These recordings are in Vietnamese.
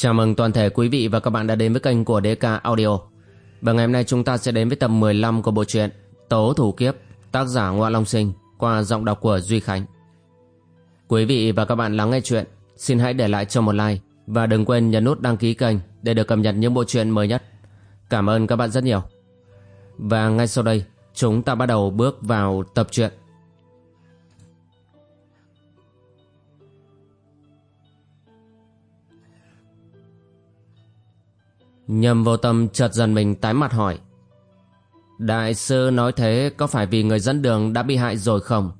Chào mừng toàn thể quý vị và các bạn đã đến với kênh của DK Audio. Và ngày hôm nay chúng ta sẽ đến với tập 15 của bộ truyện Tố Thủ Kiếp, tác giả Ngoa Long Sinh, qua giọng đọc của Duy Khánh. Quý vị và các bạn lắng nghe chuyện, xin hãy để lại cho một like và đừng quên nhấn nút đăng ký kênh để được cập nhật những bộ truyện mới nhất. Cảm ơn các bạn rất nhiều. Và ngay sau đây, chúng ta bắt đầu bước vào tập truyện. Nhầm vô tâm chợt dần mình tái mặt hỏi Đại sư nói thế có phải vì người dẫn đường đã bị hại rồi không?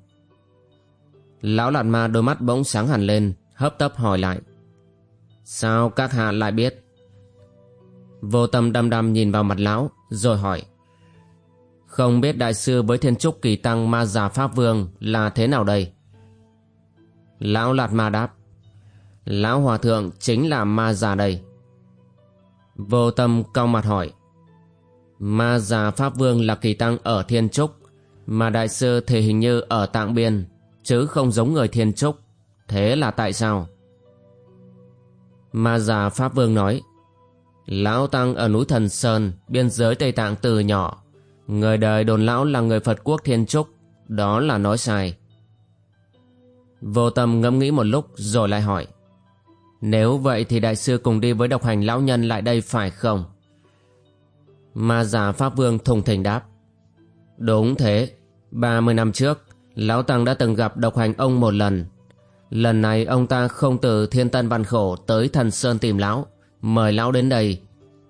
Lão lạt ma đôi mắt bỗng sáng hẳn lên, Hấp tấp hỏi lại Sao các hạ lại biết? Vô tâm đăm đăm nhìn vào mặt lão, Rồi hỏi Không biết đại sư với thiên trúc kỳ tăng ma giả pháp vương là thế nào đây? Lão lạt ma đáp Lão hòa thượng chính là ma giả đây Vô tâm cao mặt hỏi. Ma già Pháp Vương là kỳ tăng ở Thiên Trúc, Mà đại sư thì hình như ở Tạng Biên, Chứ không giống người Thiên Trúc. Thế là tại sao? Ma già Pháp Vương nói, Lão Tăng ở núi Thần Sơn, Biên giới Tây Tạng từ nhỏ. Người đời đồn lão là người Phật quốc Thiên Trúc, Đó là nói sai. Vô tâm ngẫm nghĩ một lúc rồi lại hỏi nếu vậy thì đại sư cùng đi với độc hành lão nhân lại đây phải không? Ma giả Pháp Vương thùng thình đáp. Đúng thế, 30 năm trước, Lão Tăng đã từng gặp độc hành ông một lần. Lần này ông ta không từ thiên tân văn khổ tới thần Sơn tìm Lão, mời Lão đến đây.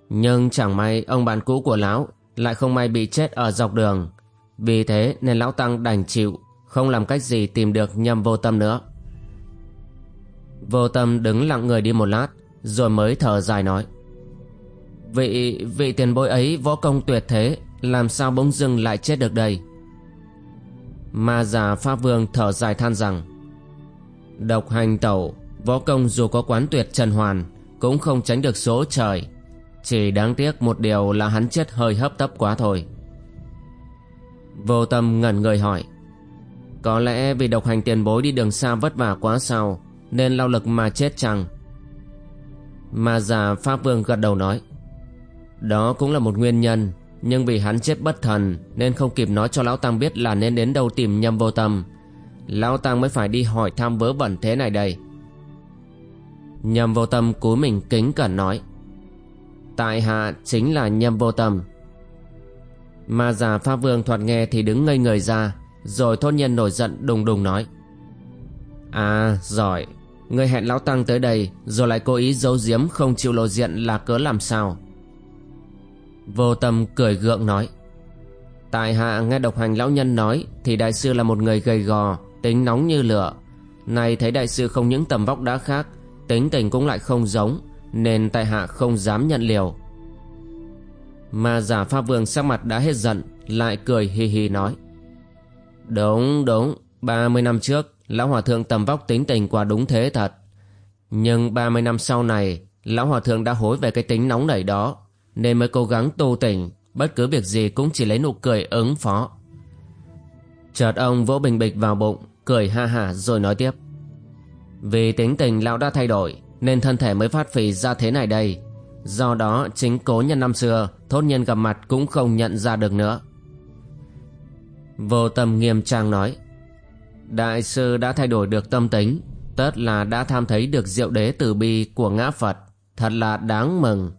Nhưng chẳng may ông bạn cũ của Lão lại không may bị chết ở dọc đường. Vì thế nên Lão Tăng đành chịu, không làm cách gì tìm được nhầm vô tâm nữa. Vô tâm đứng lặng người đi một lát, Rồi mới thở dài nói. Vị vị tiền bối ấy võ công tuyệt thế, Làm sao bỗng dưng lại chết được đây? Ma già Pháp Vương thở dài than rằng, Độc hành tẩu, Võ công dù có quán tuyệt trần hoàn, Cũng không tránh được số trời. Chỉ đáng tiếc một điều là hắn chết hơi hấp tấp quá thôi. Vô tâm ngẩn người hỏi, Có lẽ vì độc hành tiền bối đi đường xa vất vả quá sao nên lao lực mà chết chăng? Ma già Pháp Vương gật đầu nói, Đó cũng là một nguyên nhân, Nhưng vì hắn chết bất thần Nên không kịp nói cho Lão Tăng biết là nên đến đâu tìm nhâm vô tâm. Lão Tăng mới phải đi hỏi thăm vớ vẩn thế này đây. Nhâm vô tâm cúi mình kính cẩn nói, Tại hạ chính là nhâm vô tâm. Ma già Pháp Vương thoạt nghe thì đứng ngây người ra, Rồi thốt nhiên nổi giận đùng đùng nói À giỏi Người hẹn lão tăng tới đây, Rồi lại cố ý giấu giếm không chịu lộ diện là cớ làm sao? Vô tâm cười gượng nói, Tại hạ nghe độc hành lão nhân nói Thì đại sư là một người gầy gò, Tính nóng như lửa. Này thấy đại sư không những tầm vóc đã khác, Tính tình cũng lại không giống, Nên tại hạ không dám nhận liều. Mà giả pháp vương sắc mặt đã hết giận, Lại cười hì hì nói, Đúng đúng 30 năm trước Lão Hòa Thượng tầm vóc tính tình quả đúng thế thật. Nhưng 30 năm sau này, Lão Hòa Thượng đã hối về cái tính nóng nảy đó, nên mới cố gắng tu tỉnh, bất cứ việc gì cũng chỉ lấy nụ cười ứng phó. Chợt ông vỗ bình bịch vào bụng, cười ha hả rồi nói tiếp. Vì tính tình lão đã thay đổi, nên thân thể mới phát phì ra thế này đây. Do đó chính cố nhân năm xưa, thốt nhân gặp mặt cũng không nhận ra được nữa. Vô tâm nghiêm trang nói. Đại sư đã thay đổi được tâm tính Tất là đã tham thấy được diệu đế từ bi của ngã Phật. Thật là đáng mừng.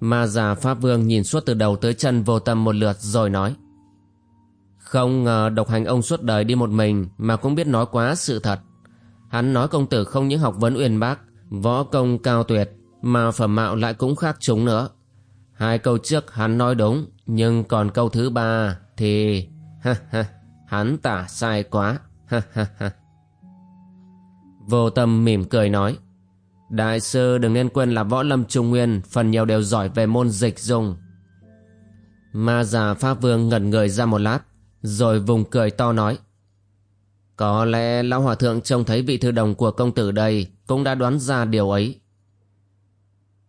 Ma già Pháp Vương nhìn suốt từ đầu tới chân vô tâm một lượt rồi nói Không ngờ độc hành ông suốt đời đi một mình mà cũng biết nói quá sự thật. Hắn nói công tử không những học vấn uyên bác, võ công cao tuyệt mà phẩm mạo lại cũng khác chúng nữa. Hai câu trước hắn nói đúng, nhưng còn câu thứ ba thì... ha ha. Hắn tả sai quá, ha ha ha. Vô tâm mỉm cười nói, Đại sư đừng nên quên là võ lâm trung nguyên phần nhiều đều giỏi về môn dịch dùng. Ma già Pháp Vương ngẩn người ra một lát, rồi vùng cười to nói, Có lẽ Lão Hòa Thượng trông thấy vị thư đồng của công tử đây cũng đã đoán ra điều ấy.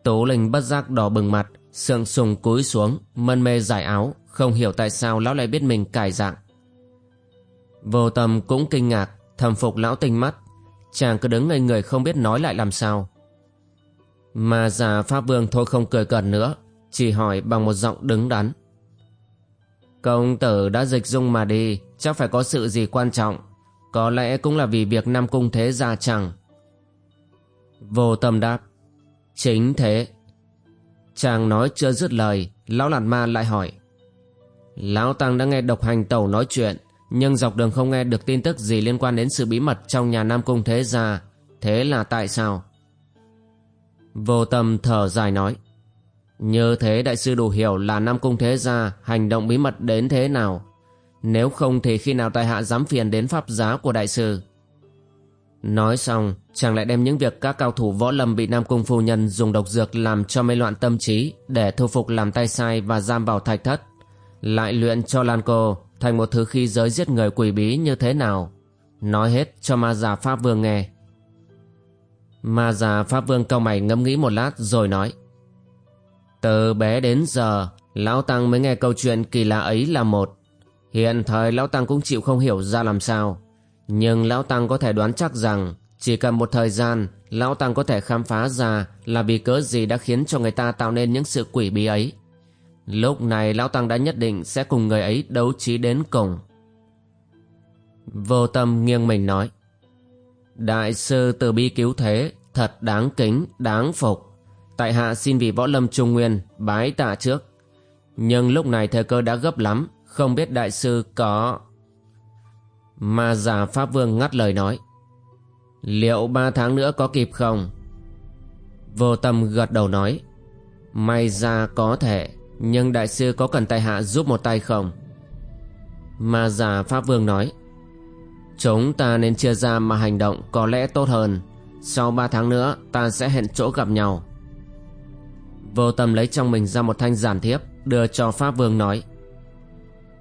Tố Linh bất giác đỏ bừng mặt, sượng sùng cúi xuống, mân mê giải áo, không hiểu tại sao lão lại biết mình cải dạng. Vô tâm cũng kinh ngạc, thầm phục lão tinh mắt. Chàng cứ đứng ngây người không biết nói lại làm sao. Mà già Pháp Vương thôi không cười cợt nữa Chỉ hỏi bằng một giọng đứng đắn Công tử đã dịch dung mà đi Chắc phải có sự gì quan trọng Có lẽ cũng là vì việc Nam Cung Thế Gia chẳng Vô tâm đáp Chính thế Chàng nói chưa dứt lời Lão Lạt Ma lại hỏi Lão Tăng đã nghe độc hành tẩu nói chuyện nhưng dọc đường không nghe được tin tức gì liên quan đến sự bí mật trong nhà Nam Cung Thế Gia. Thế là tại sao? Vô tâm thở dài nói, Như thế đại sư đủ hiểu là Nam Cung Thế Gia hành động bí mật đến thế nào. Nếu không thì khi nào tại hạ dám phiền đến pháp giá của đại sư? Nói xong, chàng lại đem những việc các cao thủ võ lâm bị Nam Cung Phu Nhân dùng độc dược làm cho mê loạn tâm trí để thu phục làm tay sai và giam vào thạch thất, lại luyện cho Lan Cô thành một thứ khí giới giết người quỷ bí như thế nào? Nói hết cho ma già Pháp Vương nghe. Ma già Pháp Vương cau mày ngẫm nghĩ một lát rồi nói, Từ bé đến giờ, Lão Tăng mới nghe câu chuyện kỳ lạ ấy là một. Hiện thời Lão Tăng cũng chịu không hiểu ra làm sao. Nhưng Lão Tăng có thể đoán chắc rằng, Chỉ cần một thời gian, Lão Tăng có thể khám phá ra Là vì cớ gì đã khiến cho người ta tạo nên những sự quỷ bí ấy. Lúc này Lão Tăng đã nhất định sẽ cùng người ấy đấu trí đến cùng Vô tâm nghiêng mình nói Đại sư từ bi cứu thế, thật đáng kính, đáng phục. Tại hạ xin vì võ lâm trung nguyên, bái tạ trước. Nhưng lúc này thời cơ đã gấp lắm, không biết đại sư có... mà giả Pháp Vương ngắt lời nói. Liệu ba tháng nữa có kịp không? Vô tâm gật đầu nói. May ra có thể, nhưng đại sư có cần tại hạ giúp một tay không? Ma già Pháp Vương nói. Chúng ta nên chia ra mà hành động có lẽ tốt hơn Sau ba tháng nữa, ta sẽ hẹn chỗ gặp nhau Vô tâm lấy trong mình ra một thanh giản thiếp, Đưa cho Pháp Vương nói,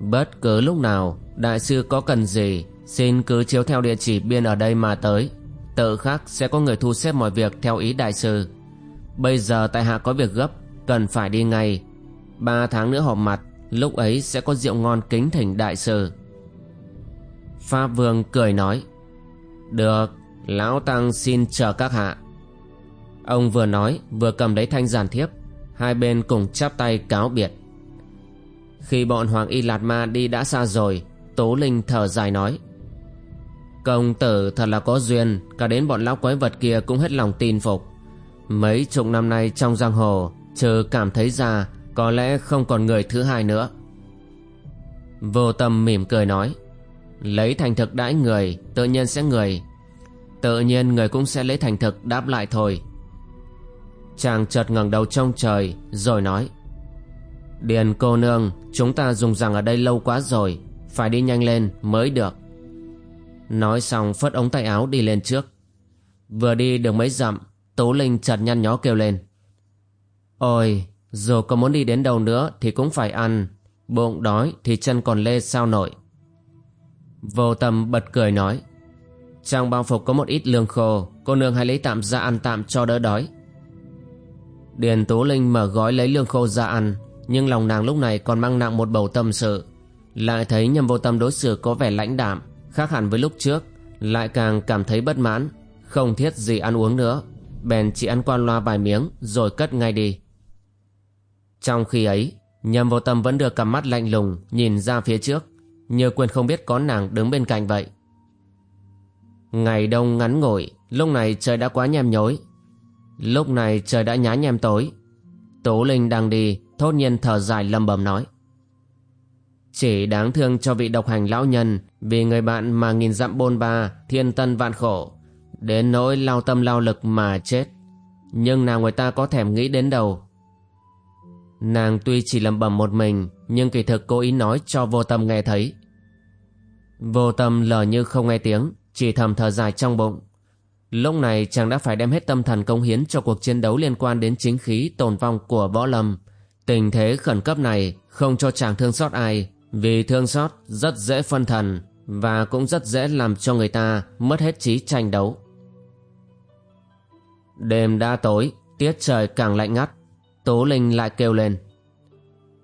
Bất cứ lúc nào, Đại sư có cần gì, Xin cứ chiếu theo địa chỉ biên ở đây mà tới Tự khắc sẽ có người thu xếp mọi việc theo ý đại sư Bây giờ tại hạ có việc gấp, Cần phải đi ngay Ba tháng nữa họp mặt, Lúc ấy sẽ có rượu ngon kính thỉnh đại sư Pháp Vương cười nói, Được, Lão Tăng xin chờ các hạ. Ông vừa nói, vừa cầm lấy thanh giản thiếp, Hai bên cùng chắp tay cáo biệt. Khi bọn Hoàng Y Lạt Ma đi đã xa rồi, Tố Linh thở dài nói, Công tử thật là có duyên, Cả đến bọn lão quái vật kia cũng hết lòng tin phục. Mấy chục năm nay trong giang hồ, Trừ cảm thấy ra có lẽ không còn người thứ hai nữa. Vô tâm mỉm cười nói, Lấy thành thực đãi người, Tự nhiên sẽ người. Tự nhiên người cũng sẽ lấy thành thực đáp lại thôi. Chàng chợt ngẩng đầu trong trời, Rồi nói, Điền cô nương, Chúng ta dùng rằng ở đây lâu quá rồi, Phải đi nhanh lên mới được. Nói xong phất ống tay áo đi lên trước. Vừa đi được mấy dặm, tố Linh chợt nhăn nhó kêu lên, Ôi dù có muốn đi đến đâu nữa Thì cũng phải ăn. Bụng đói thì chân còn lê sao nổi. Vô tâm bật cười nói, Trong bao phục có một ít lương khô, Cô nương hãy lấy tạm ra ăn tạm cho đỡ đói. Điền Tú Linh mở gói lấy lương khô ra ăn, Nhưng lòng nàng lúc này còn mang nặng một bầu tâm sự. Lại thấy nhầm vô tâm đối xử có vẻ lãnh đạm, Khác hẳn với lúc trước, Lại càng cảm thấy bất mãn, Không thiết gì ăn uống nữa. Bèn chỉ ăn qua loa vài miếng, Rồi cất ngay đi. Trong khi ấy Nhầm vô tâm vẫn được cặp mắt lạnh lùng Nhìn ra phía trước, như quên không biết có nàng đứng bên cạnh vậy. Ngày đông ngắn ngủi, Lúc này trời đã quá nhem nhối. Lúc này trời đã nhá nhem tối. Tố Linh đang đi, Thốt nhiên thở dài lầm bầm nói. Chỉ đáng thương cho vị độc hành lão nhân, Vì người bạn mà nghìn dặm bôn ba, Thiên tân vạn khổ, Đến nỗi lao tâm lao lực mà chết. Nhưng nào người ta có thèm nghĩ đến đâu. Nàng tuy chỉ lẩm bẩm một mình, Nhưng kỳ thực cố ý nói cho vô tâm nghe thấy. Vô tâm lờ như không nghe tiếng, Chỉ thầm thở dài trong bụng. Lúc này chàng đã phải đem hết tâm thần công hiến Cho cuộc chiến đấu liên quan đến chính khí tồn vong của võ lâm. Tình thế khẩn cấp này Không cho chàng thương xót ai, Vì thương xót rất dễ phân thần Và cũng rất dễ làm cho người ta Mất hết trí tranh đấu. Đêm đã tối, Tiết trời càng lạnh ngắt. Tố Linh lại kêu lên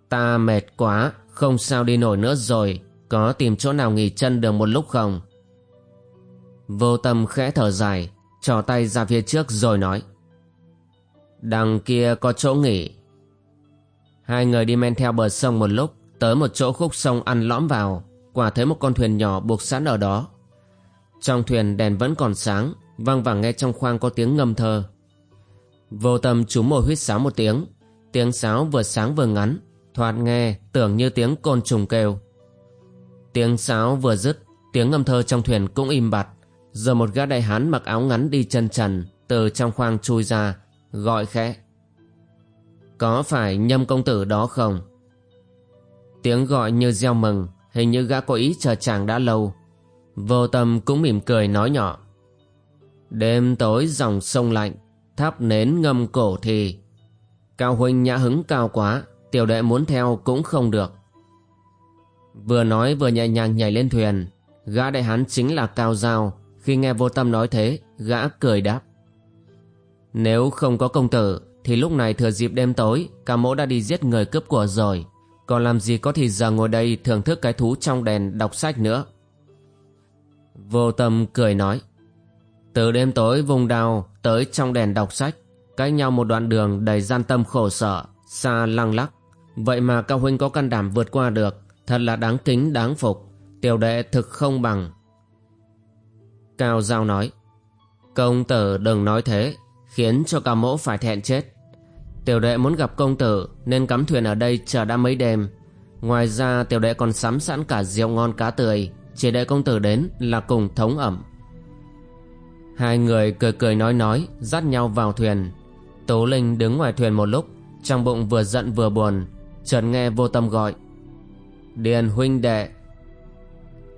Ta mệt quá Không sao đi nổi nữa rồi có tìm chỗ nào nghỉ chân được một lúc không Vô tâm khẽ thở dài Trò tay ra phía trước rồi nói Đằng kia có chỗ nghỉ. Hai người đi men theo bờ sông một lúc, tới một chỗ khúc sông ăn lõm vào, quả thấy một con thuyền nhỏ buộc sẵn ở đó. Trong thuyền đèn vẫn còn sáng, vang vẳng nghe trong khoang có tiếng ngâm thơ. Vô tâm chú mồi huyết sáo một tiếng, tiếng sáo vừa sáng vừa ngắn, thoạt nghe tưởng như tiếng côn trùng kêu. Tiếng sáo vừa dứt, tiếng ngâm thơ trong thuyền cũng im bặt, giờ một gã đại hán mặc áo ngắn đi chân trần từ trong khoang chui ra, gọi khẽ. Có phải nhâm công tử đó không? Tiếng gọi như gieo mừng, hình như gã có ý chờ chàng đã lâu. Vô tâm cũng mỉm cười nói nhỏ. Đêm tối dòng sông lạnh, thắp nến ngâm cổ thì. Cao huynh nhã hứng cao quá, tiểu đệ muốn theo cũng không được. Vừa nói vừa nhẹ nhàng nhảy lên thuyền, gã đại hán chính là Cao Giao. Khi nghe vô tâm nói thế, gã cười đáp. Nếu không có công tử, thì lúc này thừa dịp đêm tối, cả mỗ đã đi giết người cướp của rồi. Còn làm gì có thì giờ ngồi đây thưởng thức cái thú trong đèn đọc sách nữa. Vô tâm cười nói. Từ đêm tối vùng đào tới trong đèn đọc sách, cách nhau một đoạn đường đầy gian tâm khổ sở, xa lăng lắc. Vậy mà cao huynh có can đảm vượt qua được, thật là đáng kính đáng phục, tiểu đệ thực không bằng. Cao Giao nói, công tử đừng nói thế, khiến cho cao mỗ phải thẹn chết. Tiểu đệ muốn gặp công tử nên cắm thuyền ở đây chờ đã mấy đêm. Ngoài ra tiểu đệ còn sắm sẵn cả rượu ngon cá tươi, chỉ đợi công tử đến là cùng thống ẩm. Hai người cười cười nói nói, dắt nhau vào thuyền. Tố Linh đứng ngoài thuyền một lúc, trong bụng vừa giận vừa buồn, chợt nghe vô tâm gọi. Điền huynh đệ.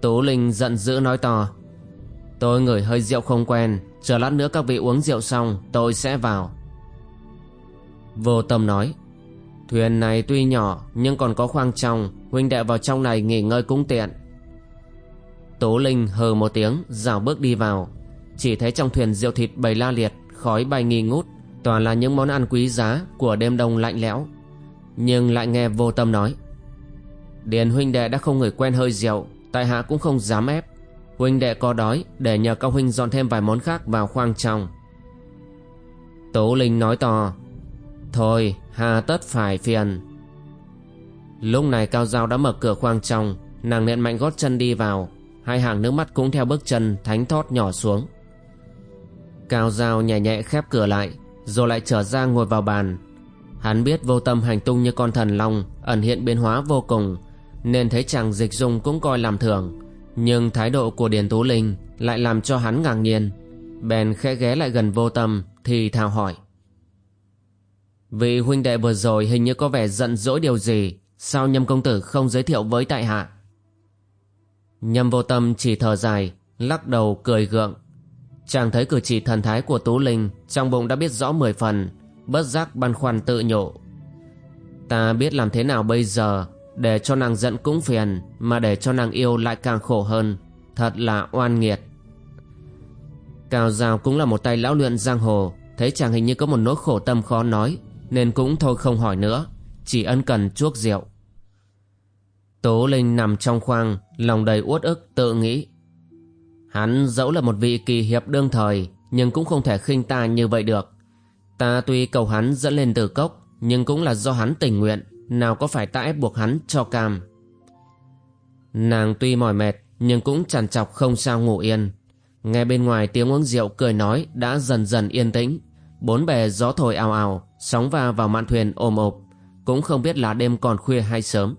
Tố Linh giận dữ nói to. Tôi ngửi hơi rượu không quen, chờ lát nữa các vị uống rượu xong, tôi sẽ vào. Vô tâm nói Thuyền này tuy nhỏ nhưng còn có khoang trong Huynh đệ vào trong này nghỉ ngơi cũng tiện Tố Linh hờ một tiếng Rào bước đi vào chỉ thấy trong thuyền rượu thịt bầy la liệt, Khói bay nghi ngút. Toàn là những món ăn quý giá Của đêm đông lạnh lẽo. Nhưng lại nghe vô tâm nói, Điền huynh đệ đã không người quen hơi rượu, Tại hạ cũng không dám ép. Huynh đệ có đói, Để nhờ cao huynh dọn thêm vài món khác vào khoang trong. Tố Linh nói to, Thôi, hà tất phải phiền. Lúc này Cao dao đã mở cửa khoang trong, Nàng nện mạnh gót chân đi vào. Hai hàng nước mắt cũng theo bước chân Thánh thót nhỏ xuống. Cao Giao nhẹ nhẹ khép cửa lại, Rồi lại trở ra ngồi vào bàn. Hắn biết vô tâm hành tung như con thần long Ẩn hiện biến hóa vô cùng, Nên thấy chàng dịch dung cũng coi làm thường. Nhưng thái độ của Điền Tú Linh Lại làm cho hắn ngạc nhiên. Bèn khẽ ghé lại gần vô tâm Thì thào hỏi. Vị huynh đệ vừa rồi hình như có vẻ giận dỗi điều gì, Sao nhâm công tử không giới thiệu với tại hạ? Nhâm vô tâm chỉ thở dài, Lắc đầu cười gượng. Chàng thấy cử chỉ thần thái của Tú Linh Trong bụng đã biết rõ mười phần, Bất giác băn khoăn tự nhủ. Ta biết làm thế nào bây giờ Để cho nàng giận cũng phiền, Mà để cho nàng yêu lại càng khổ hơn. Thật là oan nghiệt. Cao Giao cũng là một tay lão luyện giang hồ, Thấy chàng hình như có một nỗi khổ tâm khó nói, nên cũng thôi không hỏi nữa, chỉ ân cần chuốc rượu. Tố linh nằm trong khoang, lòng đầy uất ức tự nghĩ hắn dẫu là một vị kỳ hiệp đương thời, nhưng cũng không thể khinh ta như vậy được. Ta tuy cầu hắn dẫn lên từ cốc, nhưng cũng là do hắn tình nguyện, nào có phải ta ép buộc hắn cho cam? Nàng tuy mỏi mệt, nhưng cũng chằn chọc không sao ngủ yên. Nghe bên ngoài tiếng uống rượu cười nói đã dần dần yên tĩnh. Bốn bề gió thổi ào ào, sóng va vào mạn thuyền ồm ộp, cũng không biết là đêm còn khuya hay sớm.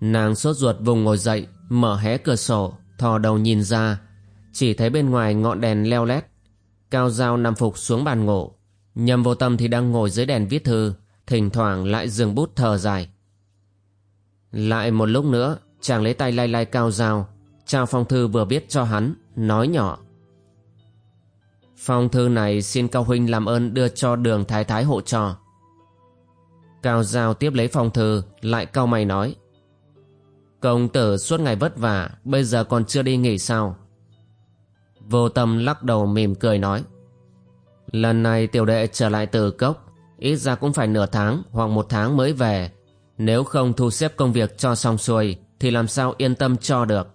Nàng sốt ruột vùng ngồi dậy, mở hé cửa sổ thò đầu nhìn ra chỉ thấy bên ngoài ngọn đèn leo lét cao dao nằm phục xuống bàn ngủ nhầm vô tâm thì đang ngồi dưới đèn viết thư thỉnh thoảng lại dừng bút thở dài lại một lúc nữa chàng lấy tay lay lay cao dao trao phong thư vừa viết cho hắn nói nhỏ Phong thư này xin Cao Huynh làm ơn đưa cho đường thái thái hộ trò. Cao Giao tiếp lấy phong thư, lại cao mày nói. Công tử suốt ngày vất vả, bây giờ còn chưa đi nghỉ sao? Vô tâm lắc đầu mỉm cười nói. Lần này tiểu đệ trở lại từ cốc, ít ra cũng phải nửa tháng hoặc một tháng mới về. Nếu không thu xếp công việc cho xong xuôi, thì làm sao yên tâm cho được.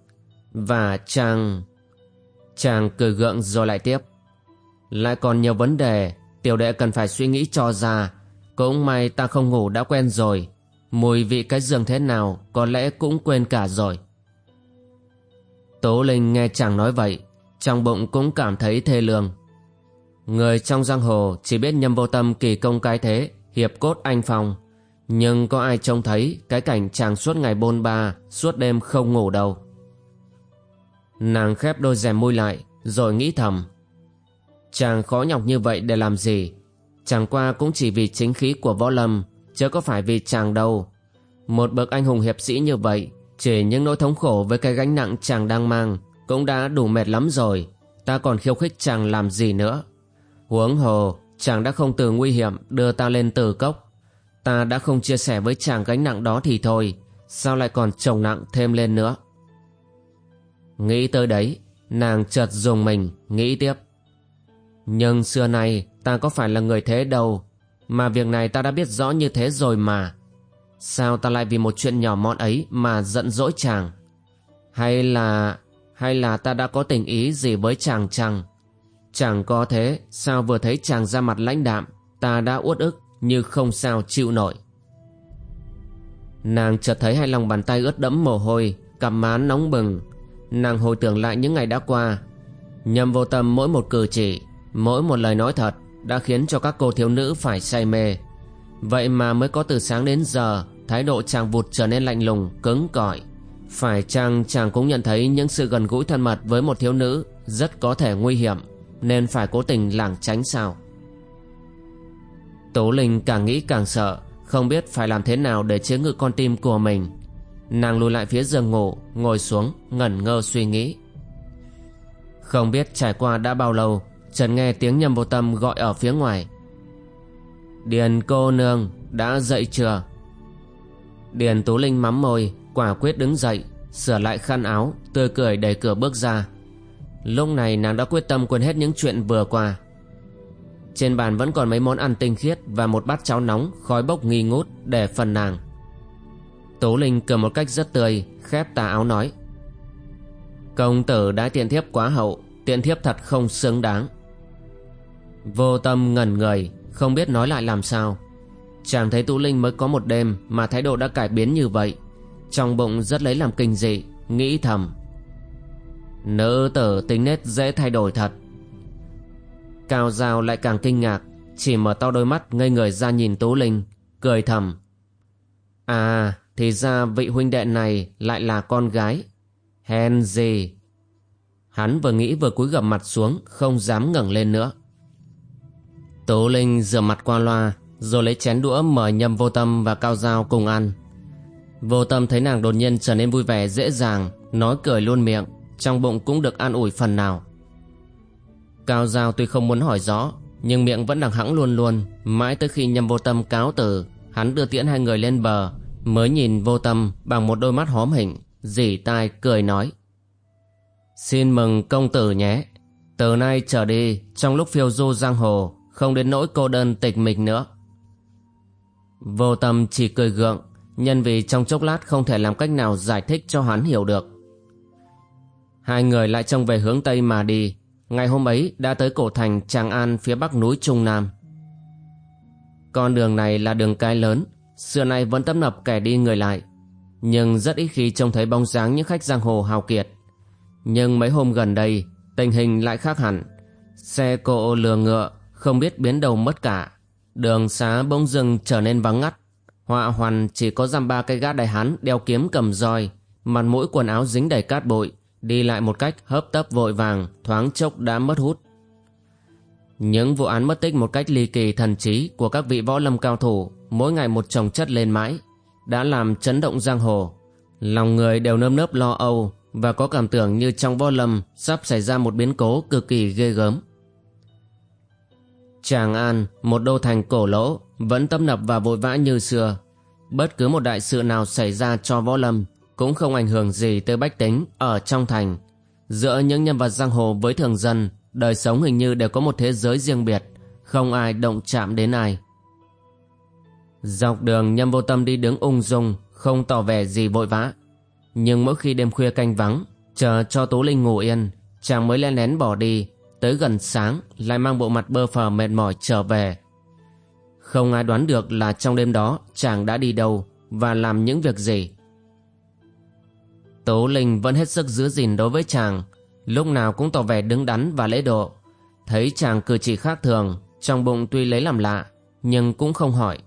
Và chàng... Chàng cười gượng rồi lại tiếp. Lại còn nhiều vấn đề Tiểu đệ cần phải suy nghĩ cho ra Cũng may ta không ngủ đã quen rồi Mùi vị cái giường thế nào Có lẽ cũng quên cả rồi. Tố Linh nghe chàng nói vậy, Trong bụng cũng cảm thấy thê lương. Người trong giang hồ Chỉ biết nhâm vô tâm kỳ công cái thế, Hiệp cốt anh phong. Nhưng có ai trông thấy Cái cảnh chàng suốt ngày bôn ba, Suốt đêm không ngủ đâu. Nàng khép đôi rèm môi lại, Rồi nghĩ thầm. Chàng khó nhọc như vậy để làm gì? Chẳng qua cũng chỉ vì chính khí của võ lâm Chứ có phải vì chàng đâu. Một bậc anh hùng hiệp sĩ như vậy, Chỉ những nỗi thống khổ với cái gánh nặng chàng đang mang Cũng đã đủ mệt lắm rồi. Ta còn khiêu khích chàng làm gì nữa? Huống hồ, Chàng đã không từ nguy hiểm đưa ta lên từ cốc. Ta đã không chia sẻ với chàng gánh nặng đó thì thôi, Sao lại còn trồng nặng thêm lên nữa? Nghĩ tới đấy, Nàng chợt dùng mình, Nghĩ tiếp. Nhưng xưa nay, ta có phải là người thế đâu? Mà việc này ta đã biết rõ như thế rồi mà. Sao ta lại vì một chuyện nhỏ mọn ấy Mà giận dỗi chàng? Hay là Hay là ta đã có tình ý gì với chàng chăng? Chàng có thế, Sao vừa thấy chàng ra mặt lãnh đạm, Ta đã uất ức Như không sao chịu nổi. Nàng chợt thấy hai lòng bàn tay ướt đẫm mồ hôi Cặp má nóng bừng. Nàng hồi tưởng lại những ngày đã qua. Nhầm vô tâm mỗi một cử chỉ, Mỗi một lời nói thật. Đã khiến cho các cô thiếu nữ phải say mê. Vậy mà mới có từ sáng đến giờ, Thái độ chàng vụt trở nên lạnh lùng, Cứng cỏi. Phải chăng chàng cũng nhận thấy Những sự gần gũi thân mật với một thiếu nữ Rất có thể nguy hiểm, Nên phải cố tình lảng tránh sao? Tố Linh càng nghĩ càng sợ, Không biết phải làm thế nào để chế ngự con tim của mình. Nàng lùi lại phía giường ngủ, Ngồi xuống, ngẩn ngơ suy nghĩ. Không biết trải qua đã bao lâu Trần nghe tiếng nhầm vô tâm gọi ở phía ngoài. Điền cô nương, đã dậy chưa? Điền Tú Linh mắm môi, Quả quyết đứng dậy, Sửa lại khăn áo, Tươi cười đẩy cửa bước ra. Lúc này nàng đã quyết tâm quên hết những chuyện vừa qua. Trên bàn vẫn còn mấy món ăn tinh khiết Và một bát cháo nóng, khói bốc nghi ngút Để phần nàng. Tố Linh cười một cách rất tươi, Khép tà áo nói. Công tử đã tiện thiếp quá hậu, Tiện thiếp thật không xứng đáng. Vô tâm ngẩn người, Không biết nói lại làm sao. Chàng thấy Tú Linh mới có một đêm Mà thái độ đã cải biến như vậy. Trong bụng rất lấy làm kinh dị, Nghĩ thầm. Nữ tử tính nết dễ thay đổi thật. Cao Giao lại càng kinh ngạc, Chỉ mở to đôi mắt ngây người ra nhìn Tú Linh, Cười thầm. À thì ra vị huynh đệ này lại là con gái. Hèn gì? Hắn vừa nghĩ vừa cúi gầm mặt xuống, Không dám ngẩng lên nữa. Tố Linh rửa mặt qua loa, Rồi lấy chén đũa mời nhâm vô tâm và cao dao cùng ăn. Vô tâm thấy nàng đột nhiên trở nên vui vẻ, dễ dàng, Nói cười luôn miệng, Trong bụng cũng được an ủi phần nào. Cao Giao tuy không muốn hỏi rõ, Nhưng miệng vẫn đằng hẵng luôn luôn, Mãi tới khi nhâm vô tâm cáo từ, Hắn đưa tiễn hai người lên bờ, Mới nhìn vô tâm bằng một đôi mắt hóm hình Dỉ tai cười nói. Xin mừng công tử nhé, Từ nay trở đi, Trong lúc phiêu du giang hồ không đến nỗi cô đơn tịch mịch nữa. Vô tâm chỉ cười gượng, Nhân vì trong chốc lát không thể làm cách nào giải thích cho hắn hiểu được. Hai người lại trông về hướng Tây mà đi. Ngày hôm ấy đã tới cổ thành Tràng An phía bắc núi Trung Nam. Con đường này là đường cái lớn, Xưa nay vẫn tấp nập kẻ đi người lại. Nhưng rất ít khi trông thấy bóng dáng những khách giang hồ hào kiệt. Nhưng mấy hôm gần đây, Tình hình lại khác hẳn. Xe cộ lừa ngựa không biết biến đầu mất cả Đường xá bỗng dưng trở nên vắng ngắt Họa hoàn chỉ có dăm ba cây gác đại hán Đeo kiếm cầm roi, Mặt mũi quần áo dính đầy cát bụi, Đi lại một cách hấp tấp vội vàng, Thoáng chốc đã mất hút những vụ án mất tích một cách ly kỳ thần trí của các vị võ lâm cao thủ, mỗi ngày một chồng chất lên mãi, đã làm chấn động giang hồ. Lòng người đều nơm nớp lo âu và có cảm tưởng như trong võ lâm sắp xảy ra một biến cố cực kỳ ghê gớm. Tràng An, một đô thành cổ lỗ, vẫn tấp nập và vội vã như xưa. Bất cứ một đại sự nào xảy ra cho võ lâm cũng không ảnh hưởng gì tới bách tính ở trong thành. Giữa những nhân vật giang hồ với thường dân đời sống hình như đều có một thế giới riêng biệt, không ai động chạm đến ai. Dọc đường nhâm vô tâm đi đứng ung dung, không tỏ vẻ gì vội vã. Nhưng mỗi khi đêm khuya canh vắng, chờ cho Tú Linh ngủ yên, chàng mới len lén bỏ đi, tới gần sáng lại mang bộ mặt bơ phờ mệt mỏi trở về. Không ai đoán được là trong đêm đó chàng đã đi đâu và làm những việc gì. Tố Linh vẫn hết sức giữ gìn đối với chàng, lúc nào cũng tỏ vẻ đứng đắn và lễ độ. Thấy chàng cử chỉ khác thường, trong bụng tuy lấy làm lạ, nhưng cũng không hỏi.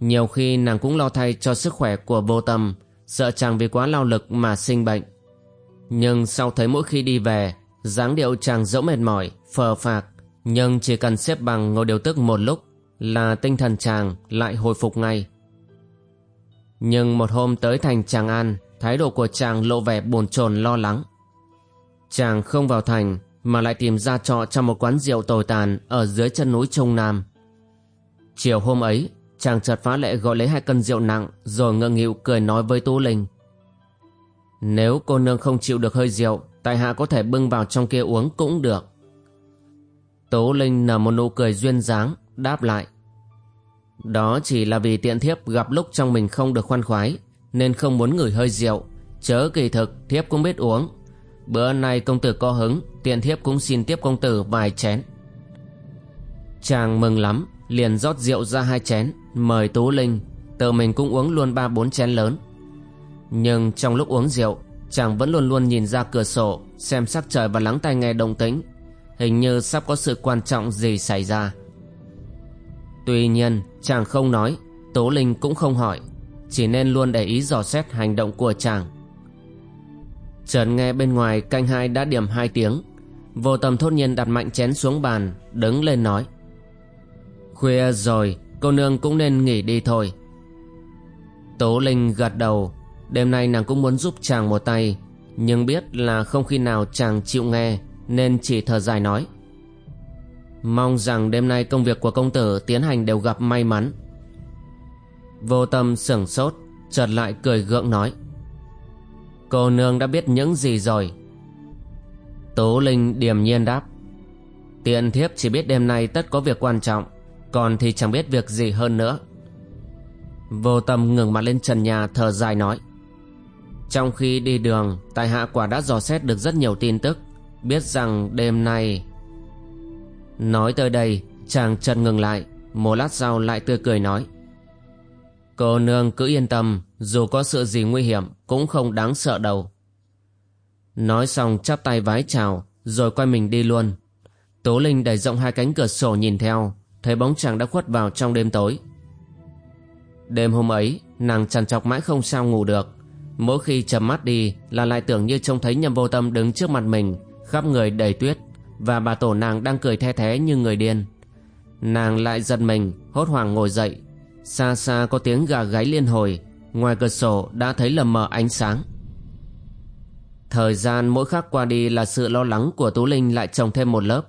Nhiều khi nàng cũng lo thay cho sức khỏe của vô tâm, sợ chàng vì quá lao lực mà sinh bệnh. Nhưng sau thấy mỗi khi đi về, dáng điệu chàng dẫu mệt mỏi, phờ phạc, nhưng chỉ cần xếp bằng ngồi điều tức một lúc là tinh thần chàng lại hồi phục ngay. Nhưng một hôm tới thành Tràng An, thái độ của chàng lộ vẻ bồn chồn lo lắng. Chàng không vào thành mà lại tìm ra trọ trong một quán rượu tồi tàn ở dưới chân núi Trung Nam. Chiều hôm ấy, chàng chợt phá lệ gọi lấy hai cân rượu nặng rồi ngượng nghịu cười nói với Tú Linh. Nếu cô nương không chịu được hơi rượu, tại hạ có thể bưng vào trong kia uống cũng được. Tố Linh nở một nụ cười duyên dáng, đáp lại. Đó chỉ là vì tiện thiếp gặp lúc trong mình không được khoan khoái, nên không muốn ngửi hơi rượu. Chớ kỳ thực, thiếp cũng biết uống. Bữa nay công tử có hứng, tiện thiếp cũng xin tiếp công tử vài chén. Chàng mừng lắm, liền rót rượu ra hai chén, mời Tú Linh, tự mình cũng uống luôn ba bốn chén lớn. Nhưng trong lúc uống rượu, chàng vẫn luôn luôn nhìn ra cửa sổ, xem sắc trời và lắng tai nghe động tĩnh. Hình như sắp có sự quan trọng gì xảy ra. Tuy nhiên, chàng không nói, Tố Linh cũng không hỏi, chỉ nên luôn để ý dò xét hành động của chàng. Chợt nghe bên ngoài canh hai đã điểm hai tiếng, vô tầm thốt nhiên đặt mạnh chén xuống bàn, đứng lên nói. Khuya rồi, cô nương cũng nên nghỉ đi thôi. Tố Linh gật đầu, đêm nay nàng cũng muốn giúp chàng một tay, nhưng biết là không khi nào chàng chịu nghe, nên chỉ thở dài nói. Mong rằng đêm nay công việc của công tử tiến hành đều gặp may mắn. Vô tâm sửng sốt, chợt lại cười gượng nói. Cô nương đã biết những gì rồi? Tố Linh điềm nhiên đáp. Tiện thiếp chỉ biết đêm nay tất có việc quan trọng, còn thì chẳng biết việc gì hơn nữa. Vô tâm ngừng mặt lên trần nhà thở dài nói. Trong khi đi đường, tài hạ quả đã dò xét được rất nhiều tin tức, biết rằng đêm nay Nói tới đây chàng chợt ngừng lại Một lát sau lại tươi cười nói Cô nương cứ yên tâm Dù có sự gì nguy hiểm Cũng không đáng sợ đâu. Nói xong chắp tay vái chào Rồi quay mình đi luôn. Tố Linh đẩy rộng hai cánh cửa sổ nhìn theo Thấy bóng chàng đã khuất vào trong đêm tối. Đêm hôm ấy Nàng trằn trọc mãi không sao ngủ được. Mỗi khi chầm mắt đi Là lại tưởng như trông thấy nhầm vô tâm đứng trước mặt mình, Khắp người đầy tuyết, và bà tổ nàng đang cười the thế như người điên. Nàng lại giật mình, hốt hoảng ngồi dậy. Xa xa có tiếng gà gáy liên hồi, ngoài cửa sổ đã thấy lờ mờ ánh sáng. Thời gian mỗi khắc qua đi là sự lo lắng của tú linh lại trồng thêm một lớp.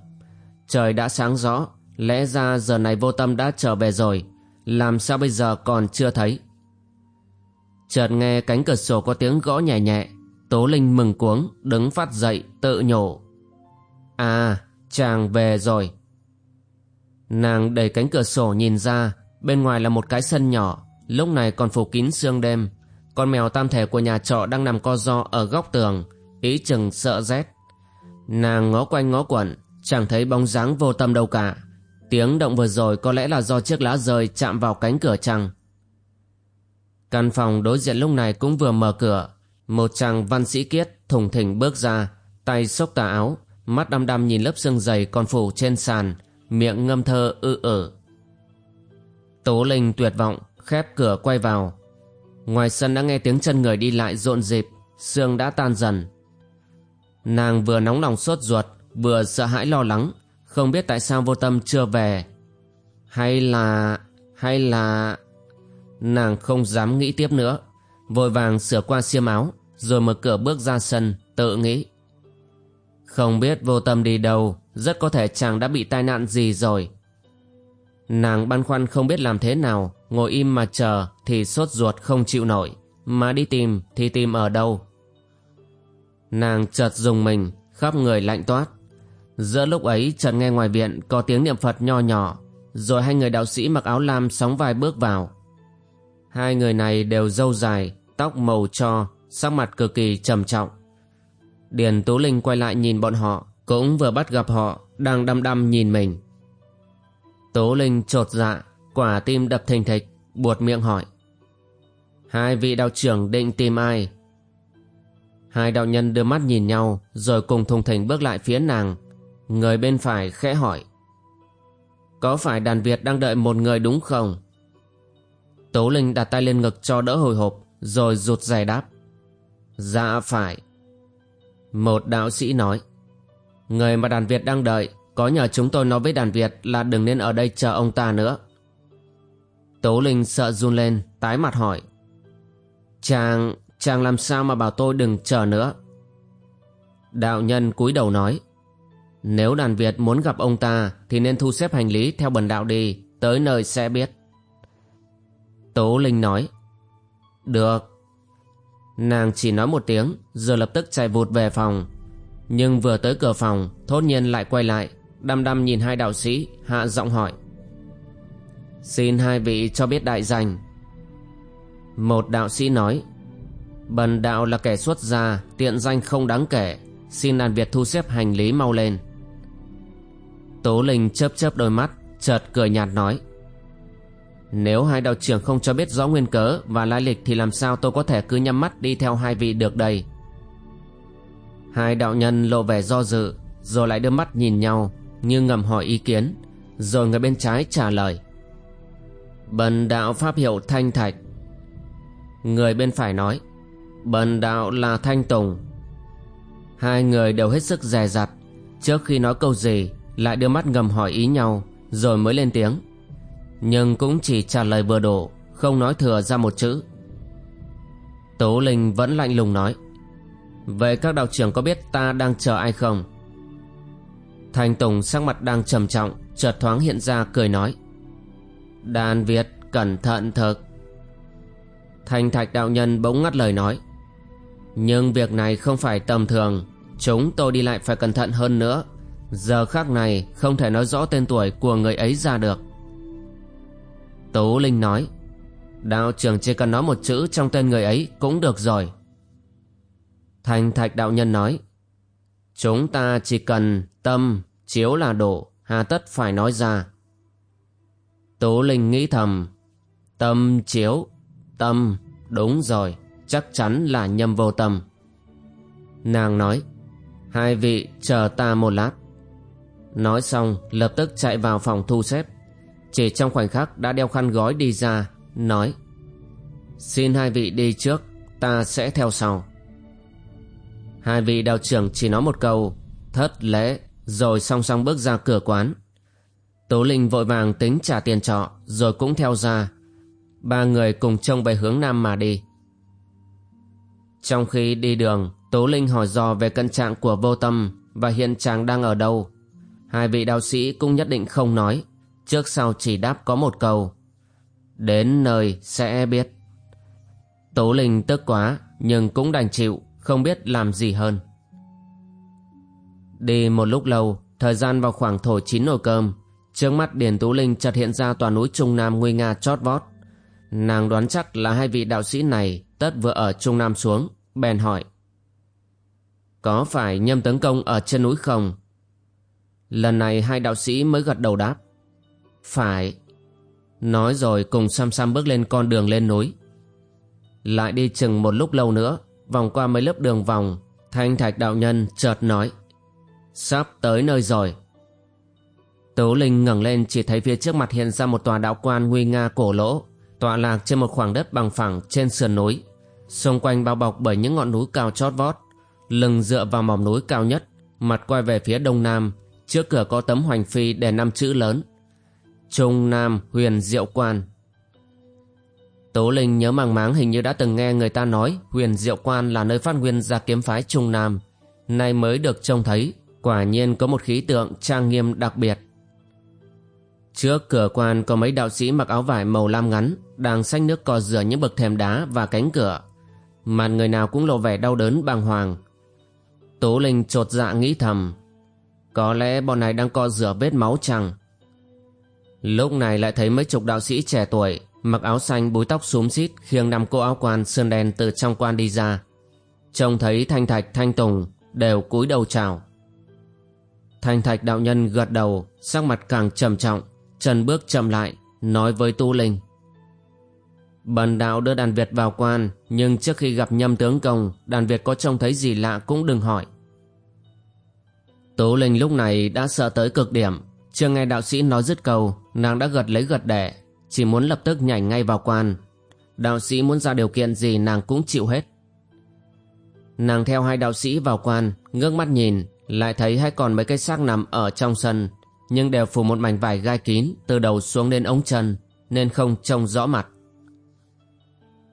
Trời đã sáng rõ, lẽ ra giờ này vô tâm đã trở về rồi, làm sao bây giờ còn chưa thấy? Chợt nghe cánh cửa sổ có tiếng gõ nhẹ nhẹ tố linh mừng cuống đứng phát dậy tự nhổ À, chàng về rồi. Nàng đẩy cánh cửa sổ nhìn ra, bên ngoài là một cái sân nhỏ, lúc này còn phủ kín sương đêm. Con mèo tam thể của nhà trọ đang nằm co ro ở góc tường, ý chừng sợ rét. Nàng ngó quanh ngó quẩn, chẳng thấy bóng dáng vô tâm đâu cả. Tiếng động vừa rồi có lẽ là do chiếc lá rơi chạm vào cánh cửa chăng. Căn phòng đối diện lúc này cũng vừa mở cửa. Một chàng văn sĩ kiết thùng thỉnh bước ra, tay xốc tà áo, mắt đăm đăm nhìn lớp xương dày còn phủ trên sàn, miệng ngâm thơ ư ử. Tố Linh tuyệt vọng, khép cửa quay vào. Ngoài sân đã nghe tiếng chân người đi lại rộn rịp, sương đã tan dần. Nàng vừa nóng lòng sốt ruột, vừa sợ hãi lo lắng, không biết tại sao vô tâm chưa về. Hay là... hay là... Nàng không dám nghĩ tiếp nữa, vội vàng sửa qua xiêm áo, rồi mở cửa bước ra sân, tự nghĩ. Không biết vô tâm đi đâu, rất có thể chàng đã bị tai nạn gì rồi. Nàng băn khoăn không biết làm thế nào, ngồi im mà chờ thì sốt ruột không chịu nổi, mà đi tìm thì tìm ở đâu. Nàng chợt dùng mình, khắp người lạnh toát. Giữa lúc ấy chợt nghe ngoài viện có tiếng niệm Phật nho nhỏ, rồi hai người đạo sĩ mặc áo lam sóng vai bước vào. Hai người này đều râu dài, tóc màu cho, sắc mặt cực kỳ trầm trọng. Điền Tú Linh quay lại nhìn bọn họ, Cũng vừa bắt gặp họ Đang đăm đăm nhìn mình. Tố Linh trột dạ Quả tim đập thình thịch Buột miệng hỏi. Hai vị đạo trưởng định tìm ai? Hai đạo nhân đưa mắt nhìn nhau Rồi cùng thùng thình bước lại phía nàng. Người bên phải khẽ hỏi. Có phải đàn Việt đang đợi một người đúng không? Tố Linh đặt tay lên ngực cho đỡ hồi hộp Rồi rụt rè đáp. Dạ phải. Một đạo sĩ nói Người mà đàn Việt đang đợi Có nhờ chúng tôi nói với đàn Việt Là đừng nên ở đây chờ ông ta nữa. Tố Linh sợ run lên Tái mặt hỏi Chàng, chàng làm sao mà bảo tôi đừng chờ nữa? Đạo nhân cúi đầu nói Nếu đàn Việt muốn gặp ông ta Thì nên thu xếp hành lý theo bần đạo đi Tới nơi sẽ biết. Tố Linh nói. Được. Nàng chỉ nói một tiếng, Rồi lập tức chạy vụt về phòng. Nhưng vừa tới cửa phòng, Thốt nhiên lại quay lại, Đăm đăm nhìn hai đạo sĩ, Hạ giọng hỏi. Xin hai vị cho biết đại danh. Một đạo sĩ nói. Bần đạo là kẻ xuất gia, Tiện danh không đáng kể, Xin đàn Việt thu xếp hành lý mau lên. Tố Linh chớp chớp đôi mắt, Chợt cười nhạt nói nếu hai đạo trưởng không cho biết rõ nguyên cớ và lai lịch thì làm sao tôi có thể cứ nhắm mắt đi theo hai vị được đây? Hai đạo nhân lộ vẻ do dự, rồi lại đưa mắt nhìn nhau, như ngầm hỏi ý kiến, rồi người bên trái trả lời. Bần đạo pháp hiệu Thanh Thạch. Người bên phải nói, bần đạo là Thanh Tùng. Hai người đều hết sức dè dặt, trước khi nói câu gì lại đưa mắt ngầm hỏi ý nhau, rồi mới lên tiếng nhưng cũng chỉ trả lời vừa đủ, không nói thừa ra một chữ. Tố linh vẫn lạnh lùng nói, vậy các đạo trưởng có biết ta đang chờ ai không? Thanh tùng sắc mặt đang trầm trọng, chợt thoáng hiện ra cười nói đàn việt, cẩn thận thật thanh thạch đạo nhân bỗng ngắt lời nói, nhưng việc này không phải tầm thường, chúng tôi đi lại phải cẩn thận hơn nữa. Giờ khác này không thể nói rõ tên tuổi của người ấy ra được. Tố Linh nói Đạo trưởng chỉ cần nói một chữ trong tên người ấy cũng được rồi Thành thạch đạo nhân nói Chúng ta chỉ cần tâm, chiếu là độ hà tất phải nói ra. Tố Linh nghĩ thầm, tâm chiếu, tâm, đúng rồi, chắc chắn là nhầm vô tâm. Nàng nói, hai vị chờ ta một lát. Nói xong lập tức chạy vào phòng thu xếp chỉ trong khoảnh khắc đã đeo khăn gói đi ra, Nói, Xin hai vị đi trước, Ta sẽ theo sau. Hai vị đạo trưởng chỉ nói một câu, Thất lễ, Rồi song song bước ra cửa quán. Tố Linh vội vàng tính trả tiền trọ, Rồi cũng theo ra. Ba người cùng trông về hướng nam mà đi. Trong khi đi đường Tố Linh hỏi dò về cân trạng của vô tâm Và hiện chàng đang ở đâu. Hai vị đạo sĩ cũng nhất định không nói trước sau chỉ đáp có một câu, đến nơi sẽ biết. Tố linh tức quá, nhưng cũng đành chịu, không biết làm gì hơn. Đi một lúc lâu, thời gian vào khoảng thổi chín nồi cơm, trước mắt điền tú linh chợt hiện ra tòa núi trung nam nguy nga chót vót. Nàng đoán chắc là hai vị đạo sĩ này tất vừa ở trung nam xuống, bèn hỏi, có phải nhâm tấn công ở chân núi không? Lần này hai đạo sĩ mới gật đầu đáp phải. Nói rồi cùng sam sam bước lên con đường lên núi. Lại đi chừng một lúc lâu nữa, vòng qua mấy lớp đường vòng, thanh thạch đạo nhân chợt nói. Sắp tới nơi rồi. Tố Linh ngẩng lên chỉ thấy phía trước mặt hiện ra một tòa đạo quan nguy nga cổ lỗ, tọa lạc trên một khoảng đất bằng phẳng trên sườn núi, xung quanh bao bọc bởi những ngọn núi cao chót vót, lưng dựa vào mỏm núi cao nhất, mặt quay về phía đông nam, trước cửa có tấm hoành phi đè năm chữ lớn Trung Nam huyền diệu quan Tố Linh nhớ màng máng hình như đã từng nghe người ta nói huyền diệu quan là nơi phát nguyên ra kiếm phái Trung Nam. Nay mới được trông thấy, quả nhiên có một khí tượng trang nghiêm đặc biệt. Trước cửa quan có mấy đạo sĩ mặc áo vải màu lam ngắn, đang xách nước cò rửa những bậc thềm đá và cánh cửa. Mặt người nào cũng lộ vẻ đau đớn bàng hoàng. Tố Linh trột dạ nghĩ thầm, có lẽ bọn này đang co rửa vết máu chăng? Lúc này lại thấy mấy chục đạo sĩ trẻ tuổi, mặc áo xanh, búi tóc xúm xít, khiêng năm cô áo quan sơn đen từ trong quan đi ra. Trông thấy Thanh Thạch, Thanh Tùng đều cúi đầu chào. Thanh thạch đạo nhân gật đầu, Sắc mặt càng trầm trọng, Chân bước chậm lại, Nói với Tu Linh Bần đạo đưa đàn Việt vào quan, Nhưng trước khi gặp nhâm tướng công, Đàn Việt có trông thấy gì lạ cũng đừng hỏi Tố Linh lúc này đã sợ tới cực điểm chưa nghe đạo sĩ nói dứt câu, Nàng đã gật lấy gật đẻ, Chỉ muốn lập tức nhảy ngay vào quan. Đạo sĩ muốn ra điều kiện gì nàng cũng chịu hết. Nàng theo hai đạo sĩ vào quan, Ngước mắt nhìn, Lại thấy hay còn mấy cái xác nằm ở trong sân, Nhưng đều phủ một mảnh vải gai kín Từ đầu xuống đến ống chân, Nên không trông rõ mặt.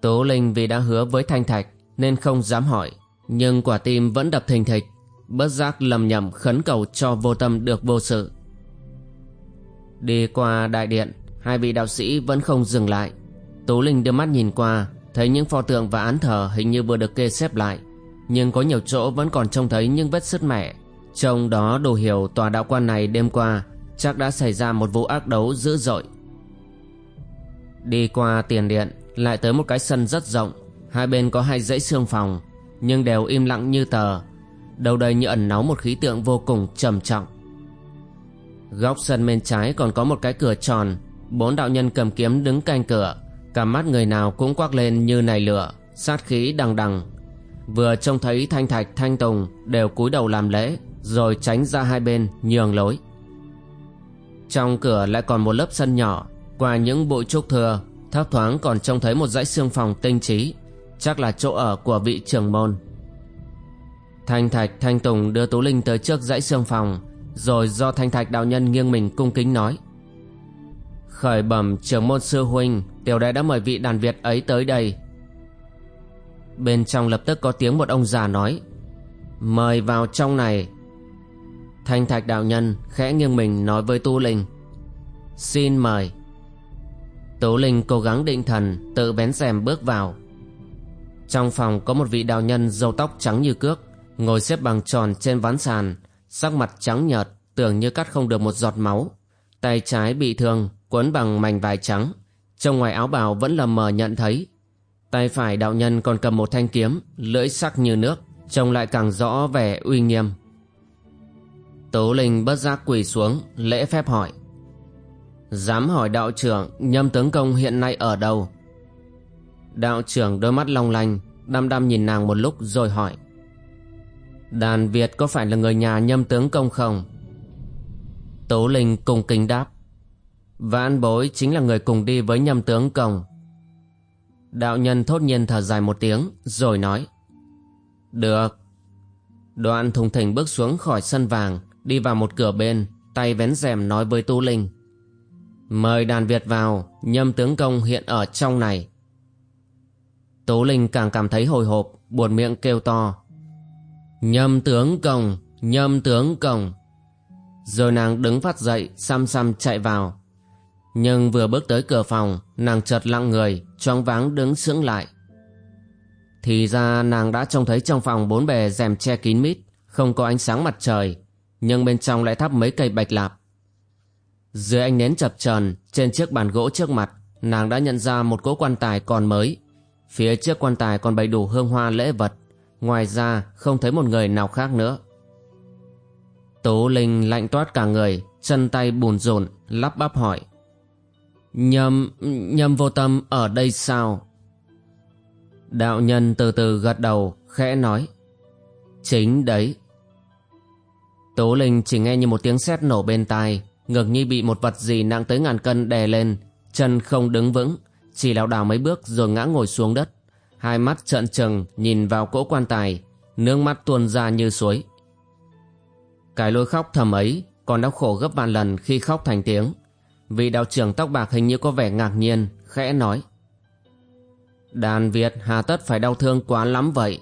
Tố Linh vì đã hứa với Thanh Thạch Nên không dám hỏi, Nhưng quả tim vẫn đập thình thịch, Bất giác lầm nhầm khấn cầu cho vô tâm được vô sự. Đi qua đại điện, Hai vị đạo sĩ vẫn không dừng lại. Tố Linh đưa mắt nhìn qua, Thấy những pho tượng và án thờ hình như vừa được kê xếp lại. Nhưng có nhiều chỗ vẫn còn trông thấy những vết sứt mẻ. Trong đó đủ hiểu tòa đạo quan này đêm qua Chắc đã xảy ra một vụ ác đấu dữ dội. Đi qua tiền điện, Lại tới một cái sân rất rộng. Hai bên có hai dãy xương phòng, Nhưng đều im lặng như tờ. Đầu đây như ẩn náu một khí tượng vô cùng trầm trọng. Góc sân bên trái còn có một cái cửa tròn. Bốn đạo nhân cầm kiếm đứng canh cửa. Cả mắt người nào cũng quắc lên như nảy lửa, Sát khí đằng đằng. Vừa trông thấy Thanh Thạch, Thanh Tùng Đều cúi đầu làm lễ, Rồi tránh ra hai bên, nhường lối. Trong cửa lại còn một lớp sân nhỏ. Qua những bụi trúc thừa, Thấp thoáng còn trông thấy một dãy xương phòng tinh trí. Chắc là chỗ ở của vị trưởng môn. Thanh Thạch, Thanh Tùng đưa Tú Linh tới trước dãy xương phòng. Rồi do Thanh Thạch đạo nhân nghiêng mình cung kính nói, Khởi bẩm trưởng môn sư huynh, Tiểu đệ đã mời vị đàn Việt ấy tới đây. Bên trong lập tức có tiếng một ông già nói, Mời vào trong này. Thanh Thạch đạo nhân khẽ nghiêng mình nói với Tu Linh, Xin mời. Tú Linh cố gắng định thần, Tự bén rèm bước vào. Trong phòng có một vị đạo nhân râu tóc trắng như cước, Ngồi xếp bằng tròn trên ván sàn Sắc mặt trắng nhợt, Tưởng như cắt không được một giọt máu. Tay trái bị thương Quấn bằng mảnh vải trắng. Trong ngoài áo bào vẫn lờ mờ nhận thấy. Tay phải đạo nhân còn cầm một thanh kiếm, Lưỡi sắc như nước, Trông lại càng rõ vẻ uy nghiêm. Tố Linh bất giác quỳ xuống, Lễ phép hỏi. Dám hỏi đạo trưởng, Nhâm tướng công hiện nay ở đâu? Đạo trưởng đôi mắt long lanh, Đăm đăm nhìn nàng một lúc rồi hỏi. Đàn Việt có phải là người nhà nhâm tướng công không? Tố Linh cùng kính đáp. Vãn bối chính là người cùng đi với nhâm tướng công. Đạo nhân thốt nhiên thở dài một tiếng, Rồi nói. Được. Đoạn thùng thình bước xuống khỏi sân vàng, Đi vào một cửa bên, Tay vén rèm nói với Tu Linh. Mời đàn Việt vào, Nhâm tướng công hiện ở trong này. Tố Linh càng cảm thấy hồi hộp, Buồn miệng kêu to. Nhâm tướng công, Nhâm tướng công. Rồi nàng đứng phát dậy, Xăm xăm chạy vào. Nhưng vừa bước tới cửa phòng, Nàng chợt lặng người, choáng váng đứng sững lại. Thì ra nàng đã trông thấy trong phòng bốn bề rèm che kín mít, Không có ánh sáng mặt trời, Nhưng bên trong lại thắp mấy cây bạch lạp. Dưới ánh nến chập chờn, Trên chiếc bàn gỗ trước mặt, Nàng đã nhận ra một cỗ quan tài còn mới. Phía trước quan tài còn bày đủ hương hoa lễ vật. Ngoài ra không thấy một người nào khác nữa. Tố Linh lạnh toát cả người Chân tay bùn rộn Lắp bắp hỏi. Nhâm, nhâm vô tâm ở đây sao? Đạo nhân từ từ gật đầu Khẽ nói. Chính đấy. Tố Linh chỉ nghe như một tiếng sét nổ bên tai Ngực như bị một vật gì nặng tới ngàn cân đè lên Chân không đứng vững Chỉ lảo đảo mấy bước rồi ngã ngồi xuống đất hai mắt trợn trừng, nhìn vào cỗ quan tài, nước mắt tuôn ra như suối. Cái lối khóc thầm ấy còn đau khổ gấp vạn lần khi khóc thành tiếng. Vị đạo trưởng tóc bạc hình như có vẻ ngạc nhiên, khẽ nói. Đàn việt, hà tất phải đau thương quá lắm vậy.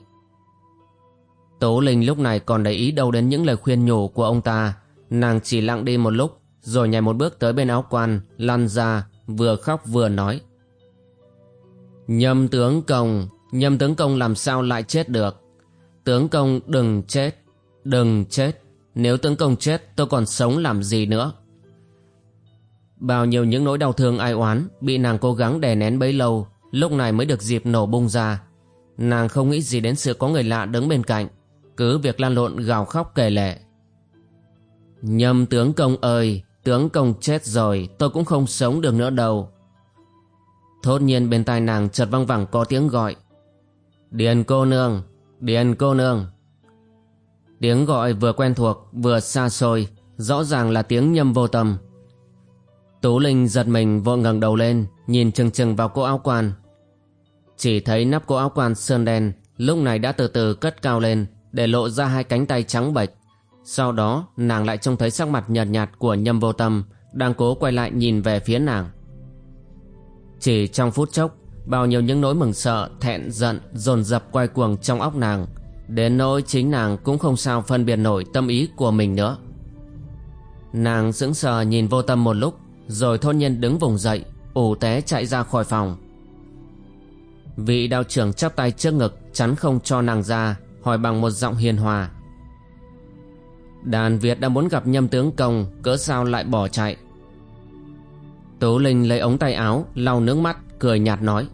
Tố linh lúc này còn để ý đâu đến những lời khuyên nhủ của ông ta. Nàng chỉ lặng đi một lúc, rồi nhảy một bước tới bên áo quan, lăn ra, vừa khóc vừa nói. Nhâm tướng công, nhâm tướng công làm sao lại chết được? Tướng công đừng chết, đừng chết. Nếu tướng công chết tôi còn sống làm gì nữa? Bao nhiêu những nỗi đau thương ai oán bị nàng cố gắng đè nén bấy lâu, lúc này mới được dịp nổ bung ra. Nàng không nghĩ gì đến sự có người lạ đứng bên cạnh, cứ việc lan lộn gào khóc kể lệ. Nhâm tướng công ơi, tướng công chết rồi, tôi cũng không sống được nữa đâu. Thốt nhiên bên tai nàng chợt văng vẳng có tiếng gọi. Điền cô nương, điền cô nương. Tiếng gọi vừa quen thuộc, vừa xa xôi, rõ ràng là tiếng nhâm vô tâm. Tú Linh giật mình vội ngẩng đầu lên, nhìn chừng chừng vào cô áo quan. Chỉ thấy nắp cô áo quan sơn đen lúc này đã từ từ cất cao lên để lộ ra hai cánh tay trắng bệch. Sau đó nàng lại trông thấy sắc mặt nhợt nhạt của nhâm vô tâm đang cố quay lại nhìn về phía nàng. Chỉ trong phút chốc, bao nhiêu những nỗi mừng sợ, thẹn giận dồn dập quay cuồng trong óc nàng, đến nỗi chính nàng cũng không sao phân biệt nổi tâm ý của mình nữa. Nàng sững sờ nhìn vô tâm một lúc, rồi thôn nhiên đứng vùng dậy, ủ té chạy ra khỏi phòng. Vị đạo trưởng chắp tay trước ngực chắn không cho nàng ra, hỏi bằng một giọng hiền hòa. Đàn Việt đã muốn gặp nhâm tướng công, cỡ sao lại bỏ chạy? Tố Linh lấy ống tay áo, lau nước mắt, cười nhạt nói.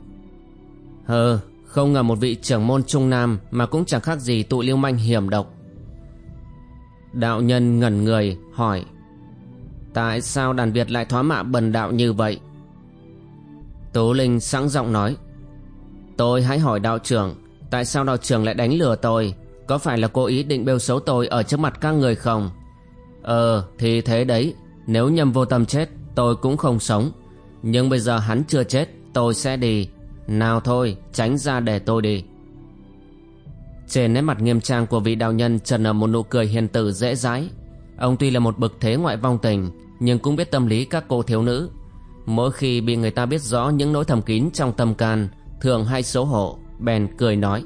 Hờ, không ngờ một vị trưởng môn Trung Nam mà cũng chẳng khác gì tụ lưu manh hiểm độc. Đạo nhân ngẩn người, hỏi. Tại sao đàn Việt lại thoá mạ bần đạo như vậy? Tố Linh sẵn giọng nói. Tôi hãy hỏi đạo trưởng, tại sao đạo trưởng lại đánh lừa tôi? Có phải là cố ý định bêu xấu tôi ở trước mặt các người không? Ờ, thì thế đấy, nếu nhầm vô tâm chết, tôi cũng không sống. Nhưng bây giờ hắn chưa chết, tôi sẽ đi. Nào thôi, tránh ra để tôi đi. Trên nét mặt nghiêm trang của vị đạo nhân trần ở một nụ cười hiền tử dễ dãi. Ông tuy là một bậc thế ngoại vong tình, nhưng cũng biết tâm lý các cô thiếu nữ. Mỗi khi bị người ta biết rõ những nỗi thầm kín trong tâm can, thường hay xấu hổ, bèn cười nói.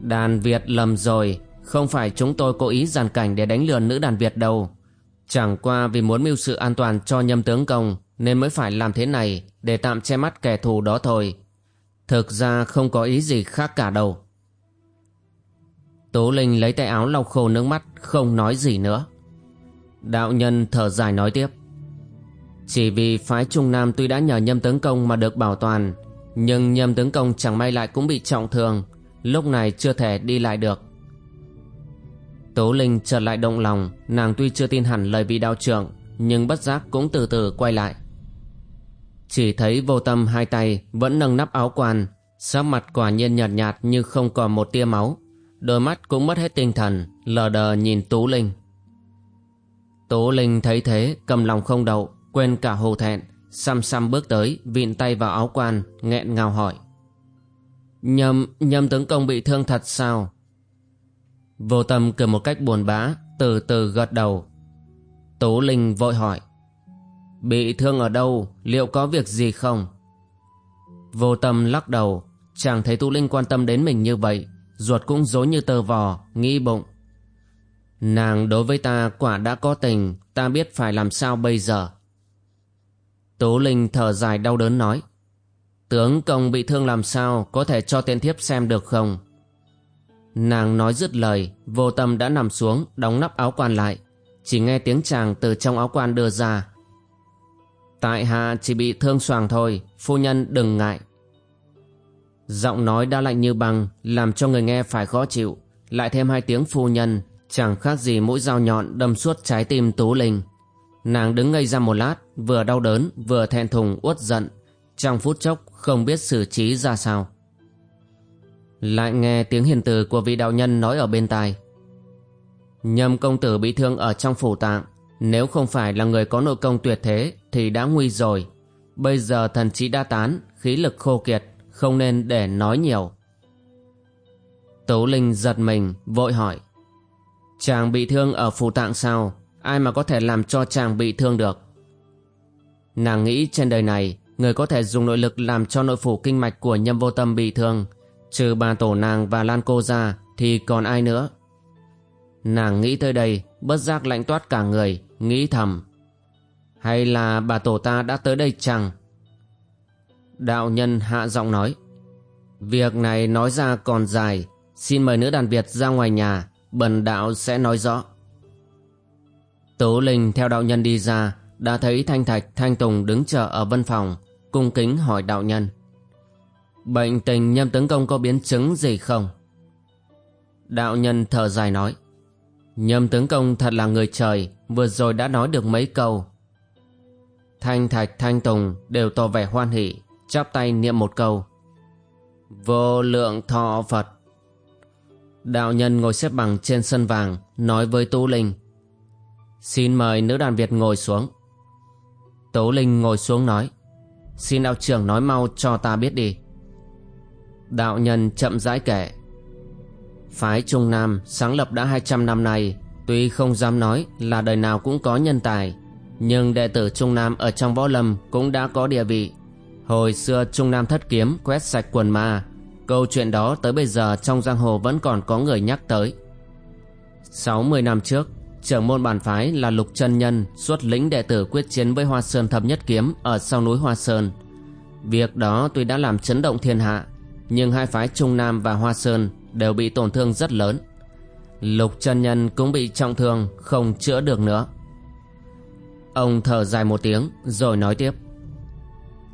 Đàn Việt lầm rồi, không phải chúng tôi cố ý giàn cảnh để đánh lừa nữ đàn Việt đâu. Chẳng qua vì muốn mưu sự an toàn cho nhâm tướng công, nên mới phải làm thế này để tạm che mắt kẻ thù đó thôi. Thực ra không có ý gì khác cả đâu. Tố Linh lấy tay áo lau khô nước mắt, không nói gì nữa. Đạo nhân thở dài nói tiếp. Chỉ vì phái Trung Nam tuy đã nhờ nhâm tướng công mà được bảo toàn, nhưng nhâm tướng công chẳng may lại cũng bị trọng thương, Lúc này chưa thể đi lại được Tố Linh chợt lại động lòng Nàng tuy chưa tin hẳn lời vị đạo trưởng Nhưng bất giác cũng từ từ quay lại. Chỉ thấy vô tâm hai tay Vẫn nâng nắp áo quan Sắc mặt quả nhiên nhợt nhạt như không còn một tia máu. Đôi mắt cũng mất hết tinh thần Lờ đờ nhìn Tú Linh. Tú Linh thấy thế Cầm lòng không đậu Quên cả hồ thẹn Xăm xăm bước tới Vịn tay vào áo quan nghẹn ngào hỏi. Nhâm, nhâm tướng công bị thương thật sao? Vô tâm cười một cách buồn bã, từ từ gật đầu. Tố Linh vội hỏi. Bị thương ở đâu, liệu có việc gì không? Vô tâm lắc đầu, chàng thấy Tú Linh quan tâm đến mình như vậy, ruột cũng dối như tờ vò, nghĩ bụng. Nàng đối với ta quả đã có tình, ta biết phải làm sao bây giờ. Tú Linh thở dài đau đớn nói. Tướng công bị thương làm sao Có thể cho tên thiếp xem được không Nàng nói dứt lời, Vô tâm đã nằm xuống, Đóng nắp áo quan lại. Chỉ nghe tiếng chàng từ trong áo quan đưa ra. Tại hạ chỉ bị thương xoàng thôi, Phu nhân đừng ngại. Giọng nói đã lạnh như băng, Làm cho người nghe phải khó chịu. Lại thêm hai tiếng phu nhân, Chẳng khác gì mũi dao nhọn đâm suốt trái tim Tú Linh. Nàng đứng ngây ra một lát, Vừa đau đớn, vừa thẹn thùng, uất giận. Trong phút chốc, không biết xử trí ra sao. Lại nghe tiếng hiền từ của vị đạo nhân nói ở bên tai. Nhâm công tử bị thương ở trong phủ tạng. Nếu không phải là người có nội công tuyệt thế, Thì đã nguy rồi. Bây giờ thần trí đã tán, Khí lực khô kiệt, Không nên để nói nhiều. Tố Linh giật mình, Vội hỏi. Chàng bị thương ở phủ tạng sao? Ai mà có thể làm cho chàng bị thương được? Nàng nghĩ trên đời này, người có thể dùng nội lực làm cho nội phủ kinh mạch của nhâm vô tâm bị thương trừ bà tổ nàng và lan cô ra, thì còn ai nữa? Nàng nghĩ tới đây, bất giác lạnh toát cả người, nghĩ thầm. Hay là bà tổ ta đã tới đây chăng? Đạo nhân hạ giọng nói. Việc này nói ra còn dài, xin mời nữ đàn việt ra ngoài nhà, bần đạo sẽ nói rõ. Tố linh theo đạo nhân đi ra, đã thấy thanh thạch, thanh tùng đứng chờ ở văn phòng, cung kính hỏi đạo nhân bệnh tình nhâm tướng công có biến chứng gì không? Đạo nhân thở dài nói, Nhâm tướng công thật là người trời, Vừa rồi đã nói được mấy câu. Thanh Thạch, Thanh Tùng Đều tỏ vẻ hoan hỷ, Chắp tay niệm một câu. Vô lượng thọ Phật. Đạo nhân ngồi xếp bằng trên sân vàng, Nói với Tú Linh, Xin mời nữ đàn Việt ngồi xuống. Tố Linh ngồi xuống nói, Xin đạo trưởng nói mau cho ta biết đi. Đạo nhân chậm rãi kể. Phái Trung Nam sáng lập đã 200 năm nay Tuy không dám nói là đời nào cũng có nhân tài Nhưng đệ tử Trung Nam ở trong võ lâm cũng đã có địa vị. Hồi xưa Trung Nam thất kiếm quét sạch quần ma Câu chuyện đó tới bây giờ trong giang hồ vẫn còn có người nhắc tới. 60 năm trước Trưởng môn bản phái là Lục chân Nhân xuất lĩnh đệ tử quyết chiến với Hoa Sơn Thập Nhất Kiếm ở sau núi Hoa Sơn. Việc đó tuy đã làm chấn động thiên hạ, nhưng hai phái Trung Nam và Hoa Sơn đều bị tổn thương rất lớn. Lục chân Nhân cũng bị trọng thương, không chữa được nữa. Ông thở dài một tiếng rồi nói tiếp.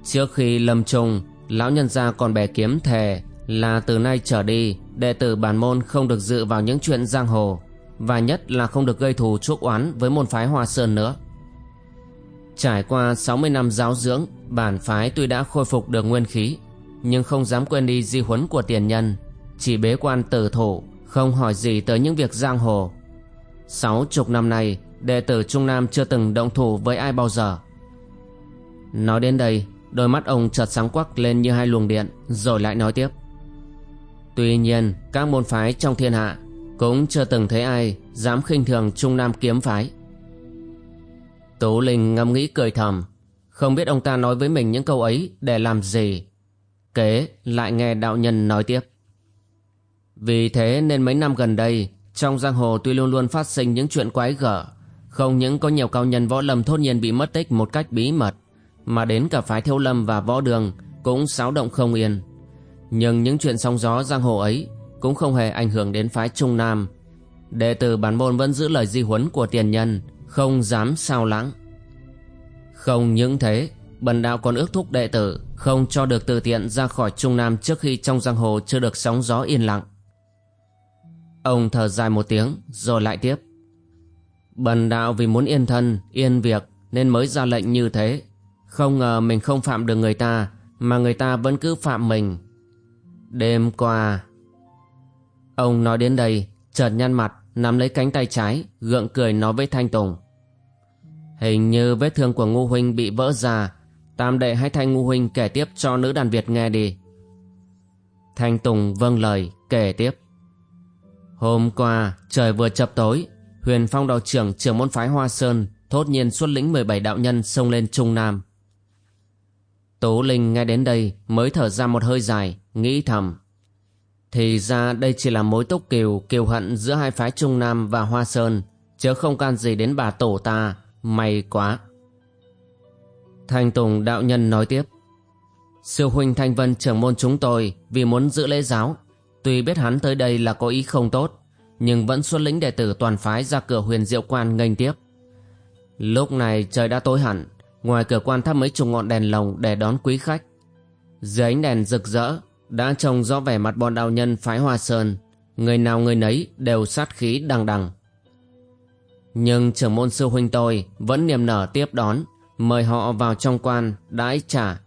Trước khi lâm chung, lão nhân gia còn bè kiếm thề là từ nay trở đi, đệ tử bản môn không được dự vào những chuyện giang hồ và nhất là không được gây thù chuốc oán với môn phái Hoa Sơn nữa. Trải qua 60 năm giáo dưỡng, bản phái tuy đã khôi phục được nguyên khí, nhưng không dám quên đi di huấn của tiền nhân, chỉ bế quan tử thủ, không hỏi gì tới những việc giang hồ. Sáu chục năm nay, đệ tử Trung Nam chưa từng động thủ với ai bao giờ. Nói đến đây, đôi mắt ông chợt sáng quắc lên như hai luồng điện, rồi lại nói tiếp. Tuy nhiên, các môn phái trong thiên hạ cũng chưa từng thấy ai dám khinh thường Trung Nam kiếm phái. Tú Linh ngẫm nghĩ cười thầm, không biết ông ta nói với mình những câu ấy để làm gì. Kế lại nghe đạo nhân nói tiếp. Vì thế nên mấy năm gần đây, trong giang hồ tuy luôn luôn phát sinh những chuyện quái gở, không những có nhiều cao nhân võ lâm thốt nhiên bị mất tích một cách bí mật, mà đến cả phái thiêu lâm và võ đường cũng xáo động không yên. Nhưng những chuyện sóng gió giang hồ ấy cũng không hề ảnh hưởng đến phái Trung Nam. Đệ tử bản môn vẫn giữ lời di huấn của tiền nhân, không dám sao lãng. Không những thế, bần đạo còn ước thúc đệ tử không cho được từ tiện ra khỏi Trung Nam trước khi trong giang hồ chưa được sóng gió yên lặng. Ông thở dài một tiếng rồi lại tiếp. Bần đạo vì muốn yên thân, yên việc nên mới ra lệnh như thế. Không ngờ mình không phạm được người ta mà người ta vẫn cứ phạm mình. Đêm qua Ông nói đến đây, chợt nhăn mặt, nắm lấy cánh tay trái, gượng cười nói với Thanh Tùng. Hình như vết thương của Ngô Huynh bị vỡ ra, tam đệ hãy thay Ngu Huynh kể tiếp cho nữ đàn Việt nghe đi. Thanh Tùng vâng lời, kể tiếp. Hôm qua, trời vừa chập tối, huyền phong đạo trưởng trưởng môn phái Hoa Sơn thốt nhiên xuất lĩnh 17 đạo nhân xông lên Trung Nam. Tố Linh nghe đến đây mới thở ra một hơi dài, nghĩ thầm. Thì ra đây chỉ là mối tốc kiều kiều hận giữa hai phái Trung Nam và Hoa Sơn, chứ không can gì đến bà tổ ta, may quá. Thanh Tùng đạo nhân nói tiếp. Sư huynh Thanh Vân trưởng môn chúng tôi vì muốn giữ lễ giáo, tuy biết hắn tới đây là có ý không tốt, nhưng vẫn xuất lĩnh đệ tử toàn phái ra cửa huyền diệu quan nghênh tiếp. Lúc này trời đã tối hẳn, ngoài cửa quan thắp mấy chục ngọn đèn lồng để đón quý khách. Dưới ánh đèn rực rỡ, đã trông rõ vẻ mặt bọn đạo nhân phái Hoa Sơn, người nào người nấy đều sát khí đằng đằng. Nhưng trưởng môn sư huynh tôi vẫn niềm nở tiếp đón, mời họ vào trong quan, đãi trả.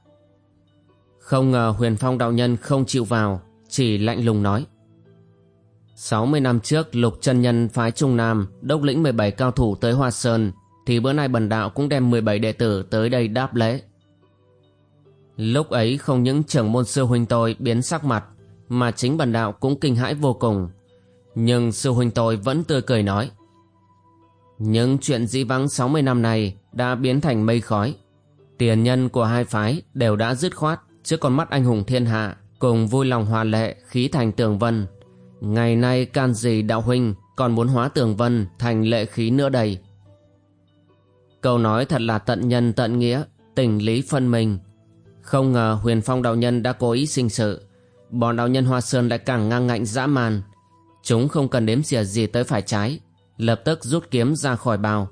Không ngờ huyền phong đạo nhân không chịu vào, chỉ lạnh lùng nói. 60 năm trước lục chân nhân phái Trung Nam đốc lĩnh 17 cao thủ tới Hoa Sơn thì bữa nay bần đạo cũng đem 17 đệ tử tới đây đáp lễ. Lúc ấy không những trưởng môn sư huynh tôi biến sắc mặt mà chính bần đạo cũng kinh hãi vô cùng. Nhưng sư huynh tôi vẫn tươi cười nói. Những chuyện di vắng 60 năm này đã biến thành mây khói. Tiền nhân của hai phái đều đã dứt khoát trước con mắt anh hùng thiên hạ cùng vui lòng hòa lệ khí thành tường vân. Ngày nay can gì đạo huynh còn muốn hóa tường vân thành lệ khí nữa đây. Câu nói thật là tận nhân tận nghĩa, tình lý phân minh không ngờ huyền phong đạo nhân đã cố ý sinh sự Bọn đạo nhân Hoa Sơn lại càng ngang ngạnh dã man Chúng không cần đếm xỉa gì tới phải trái Lập tức rút kiếm ra khỏi bao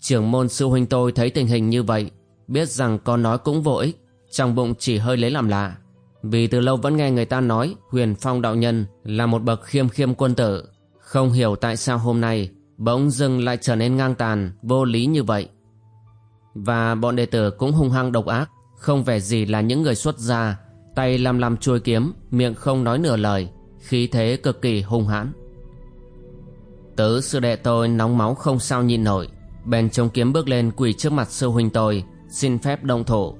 Trưởng môn sư huynh tôi thấy tình hình như vậy Biết rằng con nói cũng vô ích Trong bụng chỉ hơi lấy làm lạ Vì từ lâu vẫn nghe người ta nói Huyền phong đạo nhân Là một bậc khiêm khiêm quân tử Không hiểu tại sao hôm nay bỗng dưng lại trở nên ngang tàn, vô lý như vậy. Và bọn đệ tử cũng hung hăng độc ác, không vẻ gì là những người xuất gia, tay lăm lăm chuôi kiếm, miệng không nói nửa lời, khí thế cực kỳ hung hãn. Tứ sư đệ tôi nóng máu không sao nhịn nổi, bèn chống kiếm bước lên quỳ trước mặt sư huynh tôi, xin phép động thổ.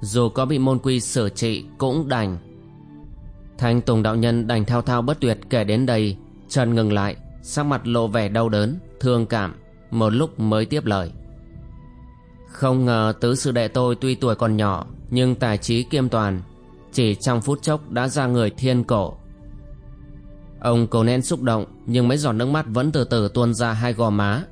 Dù có bị môn quy xử trị cũng đành. Thanh Tùng đạo nhân đành thao thao bất tuyệt kể đến đây, Trần ngừng lại, sắc mặt lộ vẻ đau đớn, thương cảm, một lúc mới tiếp lời. Không ngờ tứ sư đệ tôi tuy tuổi còn nhỏ, nhưng tài trí kiêm toàn, chỉ trong phút chốc đã ra người thiên cổ. Ông cầu nên xúc động, nhưng mấy giọt nước mắt vẫn từ từ tuôn ra hai gò má.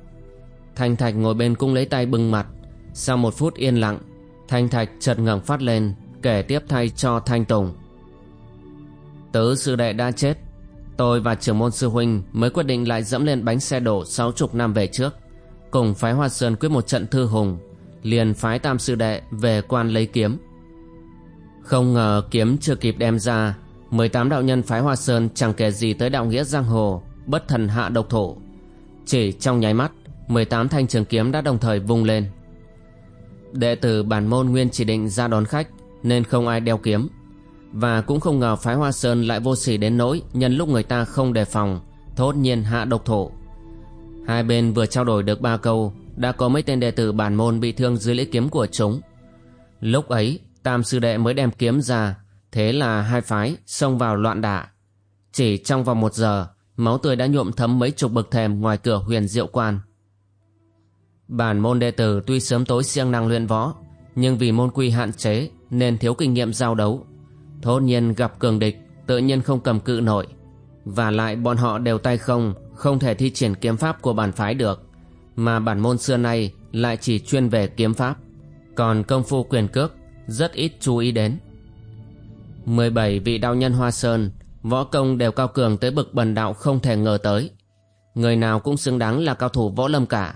Thanh Thạch ngồi bên cung lấy tay bưng mặt, sau một phút yên lặng, Thanh Thạch chợt ngẩng phát lên, kể tiếp thay cho Thanh Tùng. Tứ sư đệ đã chết, Tôi và trưởng môn sư huynh mới quyết định lại dẫm lên bánh xe đổ sáu chục năm về trước. Cùng phái Hoa Sơn quyết một trận thư hùng, liền phái tam sư đệ về quan lấy kiếm. Không ngờ kiếm chưa kịp đem ra, 18 đạo nhân phái Hoa Sơn chẳng kể gì tới đạo nghĩa giang hồ, bất thần hạ độc thổ. Chỉ trong nháy mắt, 18 thanh trường kiếm đã đồng thời vung lên. Đệ tử bản môn nguyên chỉ định ra đón khách, nên không ai đeo kiếm và cũng không ngờ phái Hoa Sơn lại vô sỉ đến nỗi nhân lúc người ta không đề phòng, thốt nhiên hạ độc thổ. Hai bên vừa trao đổi được ba câu, đã có mấy tên đệ tử bản môn bị thương dưới lưỡi kiếm của chúng. Lúc ấy, tam sư đệ mới đem kiếm ra, thế là hai phái xông vào loạn đả. Chỉ trong vòng một giờ, máu tươi đã nhuộm thấm mấy chục bậc thềm ngoài cửa huyền diệu quan. Bản môn đệ tử tuy sớm tối siêng năng luyện võ, nhưng vì môn quy hạn chế nên thiếu kinh nghiệm giao đấu. Thốt nhiên gặp cường địch Tự nhiên không cầm cự nổi. Và lại bọn họ đều tay không Không thể thi triển kiếm pháp của bản phái được. Mà bản môn xưa nay Lại chỉ chuyên về kiếm pháp. Còn công phu quyền cước Rất ít chú ý đến. 17 vị đạo nhân Hoa Sơn Võ công đều cao cường tới bực bần đạo không thể ngờ tới Người nào cũng xứng đáng là cao thủ võ lâm cả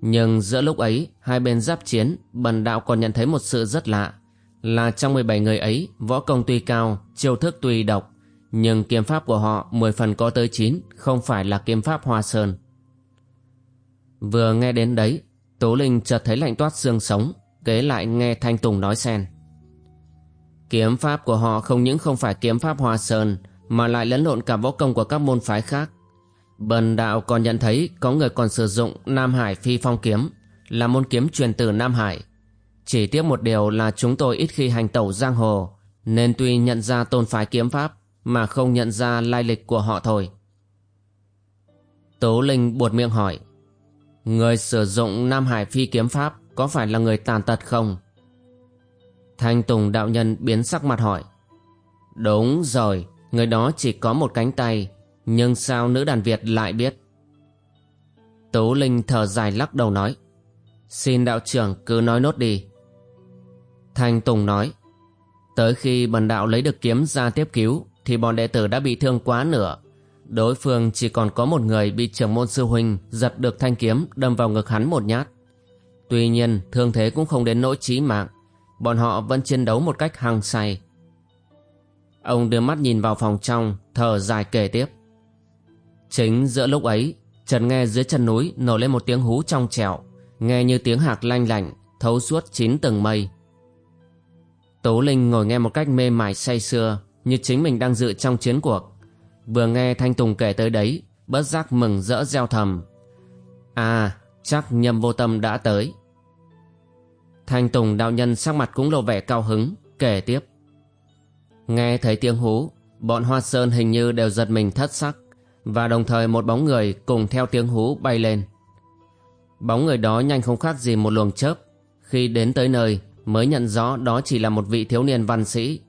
Nhưng giữa lúc ấy Hai bên giáp chiến Bần đạo còn nhận thấy một sự rất lạ là trong 17 người ấy võ công tuy cao, chiêu thức tuy độc, nhưng kiếm pháp của họ 10 phần có tới 9 không phải là kiếm pháp hoa sơn. Vừa nghe đến đấy, Tố Linh chợt thấy lạnh toát xương sống, kế lại nghe Thanh Tùng nói xen. Kiếm pháp của họ không những không phải kiếm pháp hòa sơn, mà lại lẫn lộn cả võ công của các môn phái khác. Bần đạo còn nhận thấy có người còn sử dụng Nam Hải Phi Phong Kiếm, là môn kiếm truyền từ Nam Hải, chỉ tiếc một điều là chúng tôi ít khi hành tẩu giang hồ, nên tuy nhận ra tôn phái kiếm pháp mà không nhận ra lai lịch của họ thôi. Tố Linh buột miệng hỏi, người sử dụng Nam Hải Phi kiếm pháp có phải là người tàn tật không? Thanh Tùng đạo nhân biến sắc mặt hỏi, đúng rồi, người đó chỉ có một cánh tay, nhưng sao nữ đàn Việt lại biết? Tố Linh thở dài lắc đầu nói, xin đạo trưởng cứ nói nốt đi. Thanh Tùng nói. Tới khi bần đạo lấy được kiếm ra tiếp cứu Thì bọn đệ tử đã bị thương quá nửa. Đối phương chỉ còn có một người bị trưởng môn sư huynh Giật được thanh kiếm đâm vào ngực hắn một nhát. Tuy nhiên thương thế cũng không đến nỗi chí mạng. Bọn họ vẫn chiến đấu một cách hăng say Ông đưa mắt nhìn vào phòng trong Thở dài kể tiếp Chính giữa lúc ấy Trần nghe dưới chân núi nổi lên một tiếng hú trong trẻo Nghe như tiếng hạc lanh lảnh Thấu suốt chín tầng mây Tố Linh ngồi nghe một cách mê mải say sưa như chính mình đang dự trong chiến cuộc. Vừa nghe Thanh Tùng kể tới đấy, bất giác mừng rỡ gieo thầm. À, chắc nhầm vô tâm đã tới. Thanh Tùng đạo nhân sắc mặt cũng lộ vẻ cao hứng, kể tiếp. Nghe thấy tiếng hú, bọn Hoa Sơn hình như đều giật mình thất sắc, và đồng thời một bóng người cùng theo tiếng hú bay lên. Bóng người đó nhanh không khác gì một luồng chớp, khi đến tới nơi mới nhận rõ đó chỉ là một vị thiếu niên văn sĩ.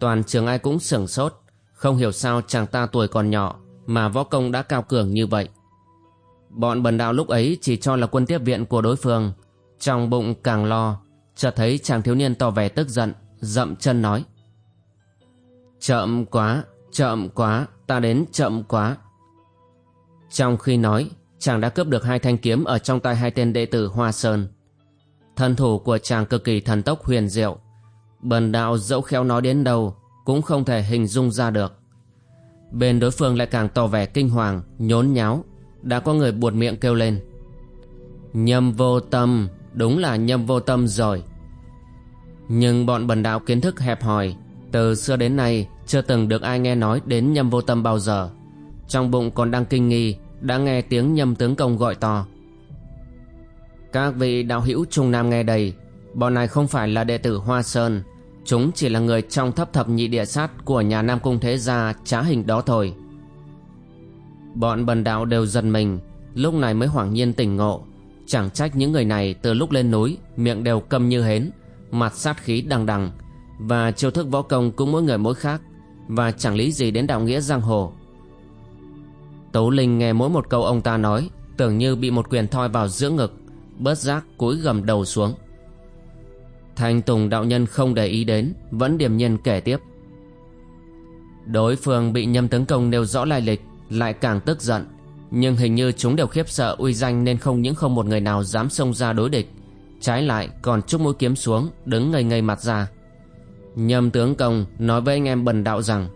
Toàn trường ai cũng sửng sốt, không hiểu sao chàng ta tuổi còn nhỏ mà võ công đã cao cường như vậy. Bọn bần đạo lúc ấy chỉ cho là quân tiếp viện của đối phương, trong bụng càng lo, chợt thấy chàng thiếu niên tỏ vẻ tức giận, dậm chân nói. Chậm quá, chậm quá, ta đến chậm quá. Trong khi nói, chàng đã cướp được hai thanh kiếm ở trong tay hai tên đệ tử Hoa Sơn. Thân thủ của chàng cực kỳ thần tốc huyền diệu. Bần đạo dẫu khéo nói đến đâu cũng không thể hình dung ra được. Bên đối phương lại càng tỏ vẻ kinh hoàng Nhốn nháo Đã có người buột miệng kêu lên nhầm vô tâm Đúng là nhâm vô tâm rồi. Nhưng bọn bần đạo kiến thức hẹp hòi, Từ xưa đến nay Chưa từng được ai nghe nói đến nhâm vô tâm bao giờ. Trong bụng còn đang kinh nghi, Đã nghe tiếng nhâm tướng công gọi to. Các vị đạo hữu Trung Nam nghe đây, Bọn này không phải là đệ tử Hoa Sơn, Chúng chỉ là người trong thấp thập nhị địa sát Của nhà Nam Cung Thế Gia trá hình đó thôi. Bọn bần đạo đều giật mình, Lúc này mới hoảng nhiên tỉnh ngộ. Chẳng trách những người này từ lúc lên núi, Miệng đều câm như hến, Mặt sát khí đằng đằng. Và chiêu thức võ công cũng mỗi người mỗi khác, Và chẳng lý gì đến đạo nghĩa giang hồ. Tố Linh nghe mỗi một câu ông ta nói, Tưởng như bị một quyền thoi vào giữa ngực, Bớt giác cúi gầm đầu xuống. Thanh Tùng đạo nhân không để ý đến, Vẫn điềm nhiên kể tiếp. Đối phương bị nhâm tướng công nêu rõ lai lịch, Lại càng tức giận. Nhưng hình như chúng đều khiếp sợ uy danh Nên không những không một người nào dám xông ra đối địch. Trái lại còn chúc mũi kiếm xuống Đứng ngây ngây mặt ra. Nhâm tướng công nói với anh em bần đạo rằng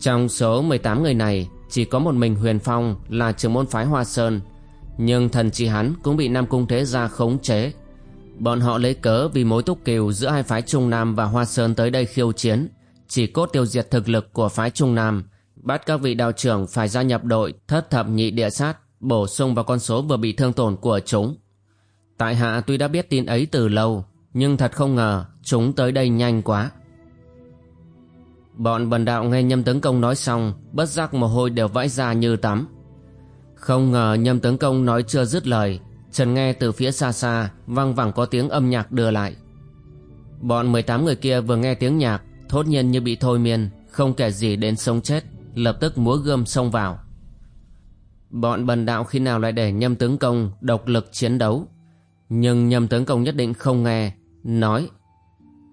Trong số 18 người này Chỉ có một mình Huyền Phong Là trưởng môn phái Hoa Sơn Nhưng thần chỉ hắn cũng bị Nam Cung Thế Gia khống chế. Bọn họ lấy cớ vì mối túc kiều giữa hai phái Trung Nam và Hoa Sơn tới đây khiêu chiến, chỉ cốt tiêu diệt thực lực của phái Trung Nam, bắt các vị đạo trưởng phải gia nhập đội thất thập nhị địa sát, bổ sung vào con số vừa bị thương tổn của chúng. Tại hạ tuy đã biết tin ấy từ lâu, nhưng thật không ngờ chúng tới đây nhanh quá. Bọn bần đạo nghe nhâm tướng công nói xong, bất giác mồ hôi đều vãi ra như tắm. Không ngờ nhâm tướng công nói chưa dứt lời Trần nghe từ phía xa xa vang vẳng có tiếng âm nhạc đưa lại. Bọn 18 người kia vừa nghe tiếng nhạc, thốt nhiên như bị thôi miên, không kể gì đến sống chết, lập tức múa gươm xông vào. Bọn bần đạo khi nào lại để nhâm tướng công độc lực chiến đấu. Nhưng nhâm tướng công nhất định không nghe, nói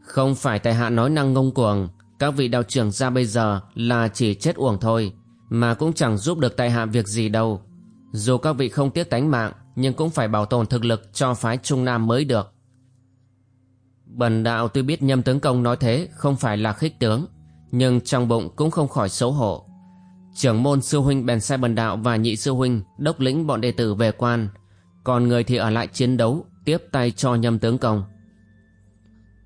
Không phải tại hạ nói năng ngông cuồng, các vị đạo trưởng ra bây giờ là chỉ chết uổng thôi, mà cũng chẳng giúp được tại hạ việc gì đâu. Dù các vị không tiếc tánh mạng, nhưng cũng phải bảo tồn thực lực cho phái Trung Nam mới được. Bần đạo tuy biết nhâm tướng công nói thế không phải là khích tướng, nhưng trong bụng cũng không khỏi xấu hổ. Trưởng môn sư huynh bèn sai bần đạo và nhị sư huynh đốc lĩnh bọn đệ tử về quan, còn người thì ở lại chiến đấu, tiếp tay cho nhâm tướng công.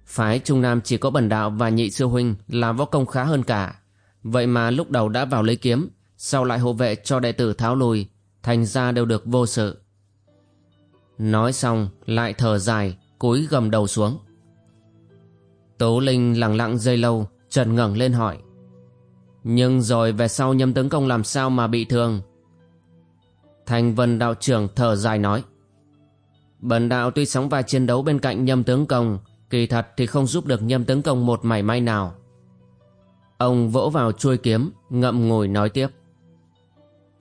Phái Trung Nam chỉ có bần đạo và nhị sư huynh là võ công khá hơn cả, vậy mà lúc đầu đã vào lấy kiếm, sau lại hộ vệ cho đệ tử tháo lùi, thành ra đều được vô sự. Nói xong lại thở dài Cúi gầm đầu xuống Tố Linh lặng lặng dây lâu Trần ngẩng lên hỏi nhưng rồi về sau nhâm tướng công làm sao mà bị thương? Thành vân đạo trưởng thở dài nói, Bần đạo tuy sóng vai chiến đấu bên cạnh nhâm tướng công, Kỳ thật thì không giúp được nhâm tướng công một mảy may nào. Ông vỗ vào chuôi kiếm, Ngậm ngùi nói tiếp,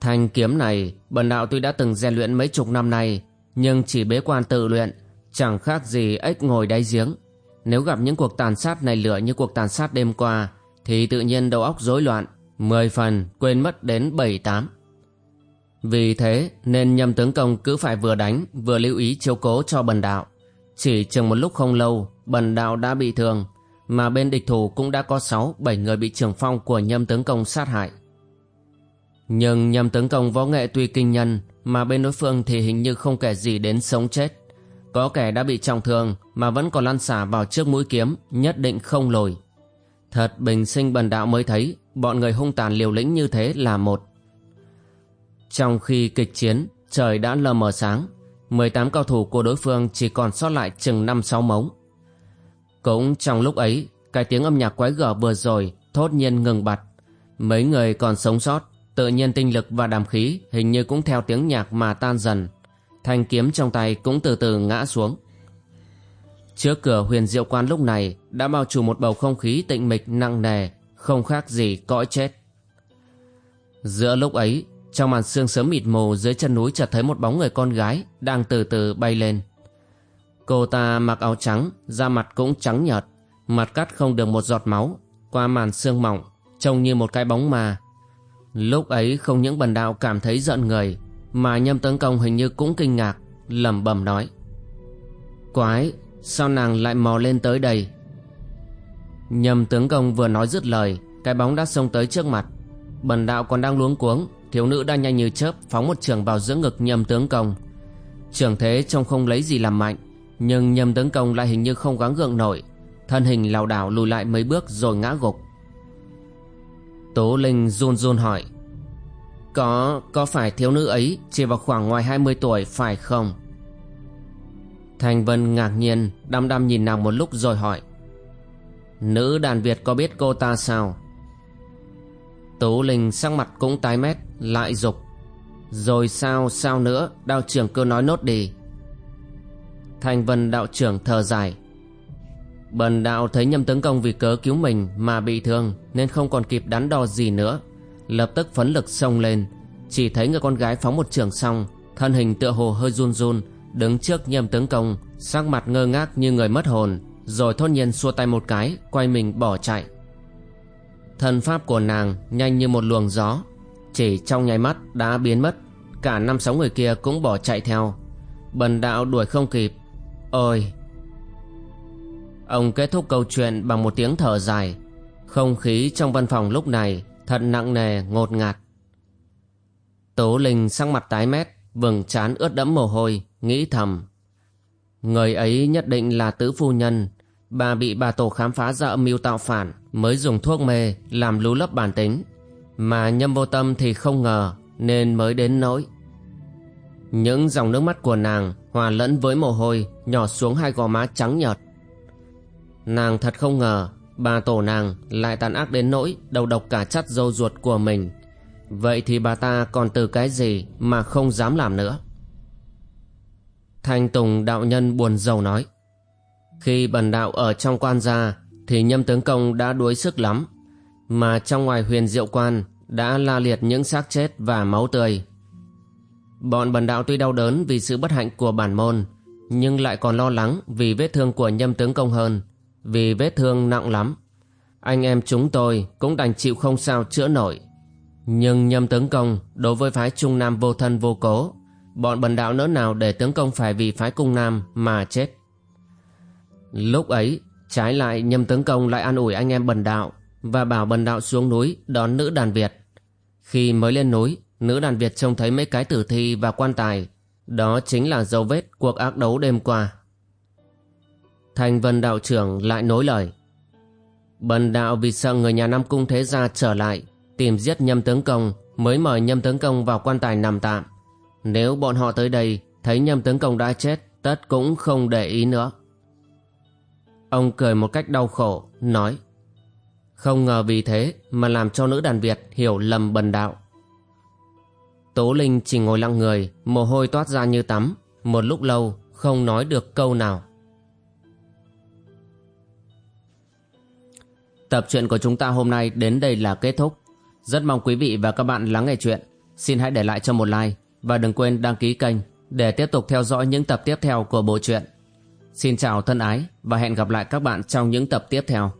Thanh kiếm này, Bần đạo tuy đã từng rèn luyện mấy chục năm nay, nhưng chỉ bế quan tự luyện, chẳng khác gì ếch ngồi đáy giếng. Nếu gặp những cuộc tàn sát này lửa như cuộc tàn sát đêm qua thì tự nhiên đầu óc rối loạn mười phần quên mất đến bảy tám vì thế nên nhâm tướng công cứ phải vừa đánh vừa lưu ý chiếu cố cho bần đạo chỉ chừng một lúc không lâu bần đạo đã bị thương mà bên địch thủ cũng đã có sáu bảy người bị trưởng phong của nhâm tướng công sát hại nhưng nhâm tướng công võ nghệ tuy kinh nhân mà bên đối phương thì hình như không kể gì đến sống chết. Có kẻ đã bị trọng thương mà vẫn còn lăn xả vào trước mũi kiếm, nhất định không lồi. Thật bình sinh bần đạo mới thấy bọn người hung tàn liều lĩnh như thế là một. Trong khi kịch chiến, trời đã lờ mờ sáng, 18 cao thủ của đối phương chỉ còn sót lại chừng 5-6 mống. Cũng trong lúc ấy, cái tiếng âm nhạc quái gở vừa rồi thốt nhiên ngừng bặt. Mấy người còn sống sót Tự nhiên tinh lực và đàm khí hình như cũng theo tiếng nhạc mà tan dần. Thanh kiếm trong tay cũng từ từ ngã xuống. Trước cửa huyền diệu quan lúc này đã bao trùm một bầu không khí tịnh mịch nặng nề, không khác gì cõi chết. Giữa lúc ấy, trong màn sương sớm mịt mù dưới chân núi chợt thấy một bóng người con gái đang từ từ bay lên. Cô ta mặc áo trắng, da mặt cũng trắng nhợt, mặt cắt không được một giọt máu, qua màn sương mỏng, trông như một cái bóng ma Lúc ấy không những bần đạo cảm thấy giận người Mà nhâm tấn công hình như cũng kinh ngạc lẩm bẩm nói Quái Sao nàng lại mò lên tới đây? Nhầm tướng công vừa nói dứt lời Cái bóng đã xông tới trước mặt. Bần đạo còn đang luống cuống Thiếu nữ đã nhanh như chớp Phóng một trường vào giữa ngực nhầm tướng công. Trường thế trông không lấy gì làm mạnh Nhưng nhầm tướng công lại hình như không gắng gượng nổi. Thân hình lảo đảo lùi lại mấy bước rồi ngã gục. Tố Linh run run hỏi Có, có phải thiếu nữ ấy chỉ vào khoảng ngoài 20 tuổi phải không? Thành Vân ngạc nhiên đăm đăm nhìn nàng một lúc rồi hỏi Nữ đàn Việt có biết cô ta sao? Tố Linh sắc mặt cũng tái mét Lại dục Rồi sao sao nữa Đạo trưởng cứ nói nốt đi Thành Vân đạo trưởng thở dài Bần đạo thấy nhâm tướng công vì cớ cứu mình mà bị thương nên không còn kịp đắn đo gì nữa. Lập tức phấn lực xông lên. Chỉ thấy người con gái phóng một trường xong, thân hình tựa hồ hơi run run, đứng trước nhâm tướng công, sắc mặt ngơ ngác như người mất hồn, rồi thốt nhiên xua tay một cái, quay mình bỏ chạy. Thân pháp của nàng nhanh như một luồng gió, chỉ trong nháy mắt đã biến mất, cả năm sáu người kia cũng bỏ chạy theo. Bần đạo đuổi không kịp. Ôi, Ông kết thúc câu chuyện bằng một tiếng thở dài. Không khí trong văn phòng lúc này thật nặng nề ngột ngạt. Tố Linh sắc mặt tái mét, vầng trán ướt đẫm mồ hôi, nghĩ thầm. Người ấy nhất định là tứ phu nhân, bà bị bà tổ khám phá ra âm mưu tạo phản mới dùng thuốc mê làm lú lấp bản tính. Mà nhâm vô tâm thì không ngờ nên mới đến nỗi. Những dòng nước mắt của nàng hòa lẫn với mồ hôi nhỏ xuống hai gò má trắng nhợt. Nàng thật không ngờ bà tổ nàng lại tàn ác đến nỗi đầu độc cả chắt dâu ruột của mình. Vậy thì bà ta còn từ cái gì mà không dám làm nữa? Thanh Tùng đạo nhân buồn rầu nói. Khi bần đạo ở trong quan gia, thì nhâm tướng công đã đuối sức lắm. Mà trong ngoài huyền diệu quan, đã la liệt những xác chết và máu tươi. Bọn bần đạo tuy đau đớn vì sự bất hạnh của bản môn, nhưng lại còn lo lắng vì vết thương của nhâm tướng công hơn, vì vết thương nặng lắm. Anh em chúng tôi cũng đành chịu không sao chữa nổi. Nhưng nhâm tướng công đối với phái Trung Nam vô thân vô cố, bọn bần đạo nỡ nào để tướng công phải vì phái Cung Nam mà chết. Lúc ấy, trái lại nhâm tướng công lại an ủi anh em bần đạo và bảo bần đạo xuống núi đón nữ đàn Việt. Khi mới lên núi, nữ đàn Việt trông thấy mấy cái tử thi và quan tài, đó chính là dấu vết cuộc ác đấu đêm qua. Thành vân đạo trưởng lại nối lời. Bần đạo vì sợ người nhà Nam Cung Thế Gia trở lại, tìm giết nhâm tướng công, mới mời nhâm tướng công vào quan tài nằm tạm. Nếu bọn họ tới đây, thấy nhâm tướng công đã chết, tất cũng không để ý nữa. Ông cười một cách đau khổ, nói Không ngờ vì thế mà làm cho nữ đàn Việt hiểu lầm bần đạo. Tố Linh chỉ ngồi lặng người, mồ hôi toát ra như tắm, một lúc lâu không nói được câu nào. Tập truyện của chúng ta hôm nay đến đây là kết thúc. Rất mong quý vị và các bạn lắng nghe chuyện. Xin hãy để lại cho một like và đừng quên đăng ký kênh để tiếp tục theo dõi những tập tiếp theo của bộ truyện. Xin chào thân ái và hẹn gặp lại các bạn trong những tập tiếp theo.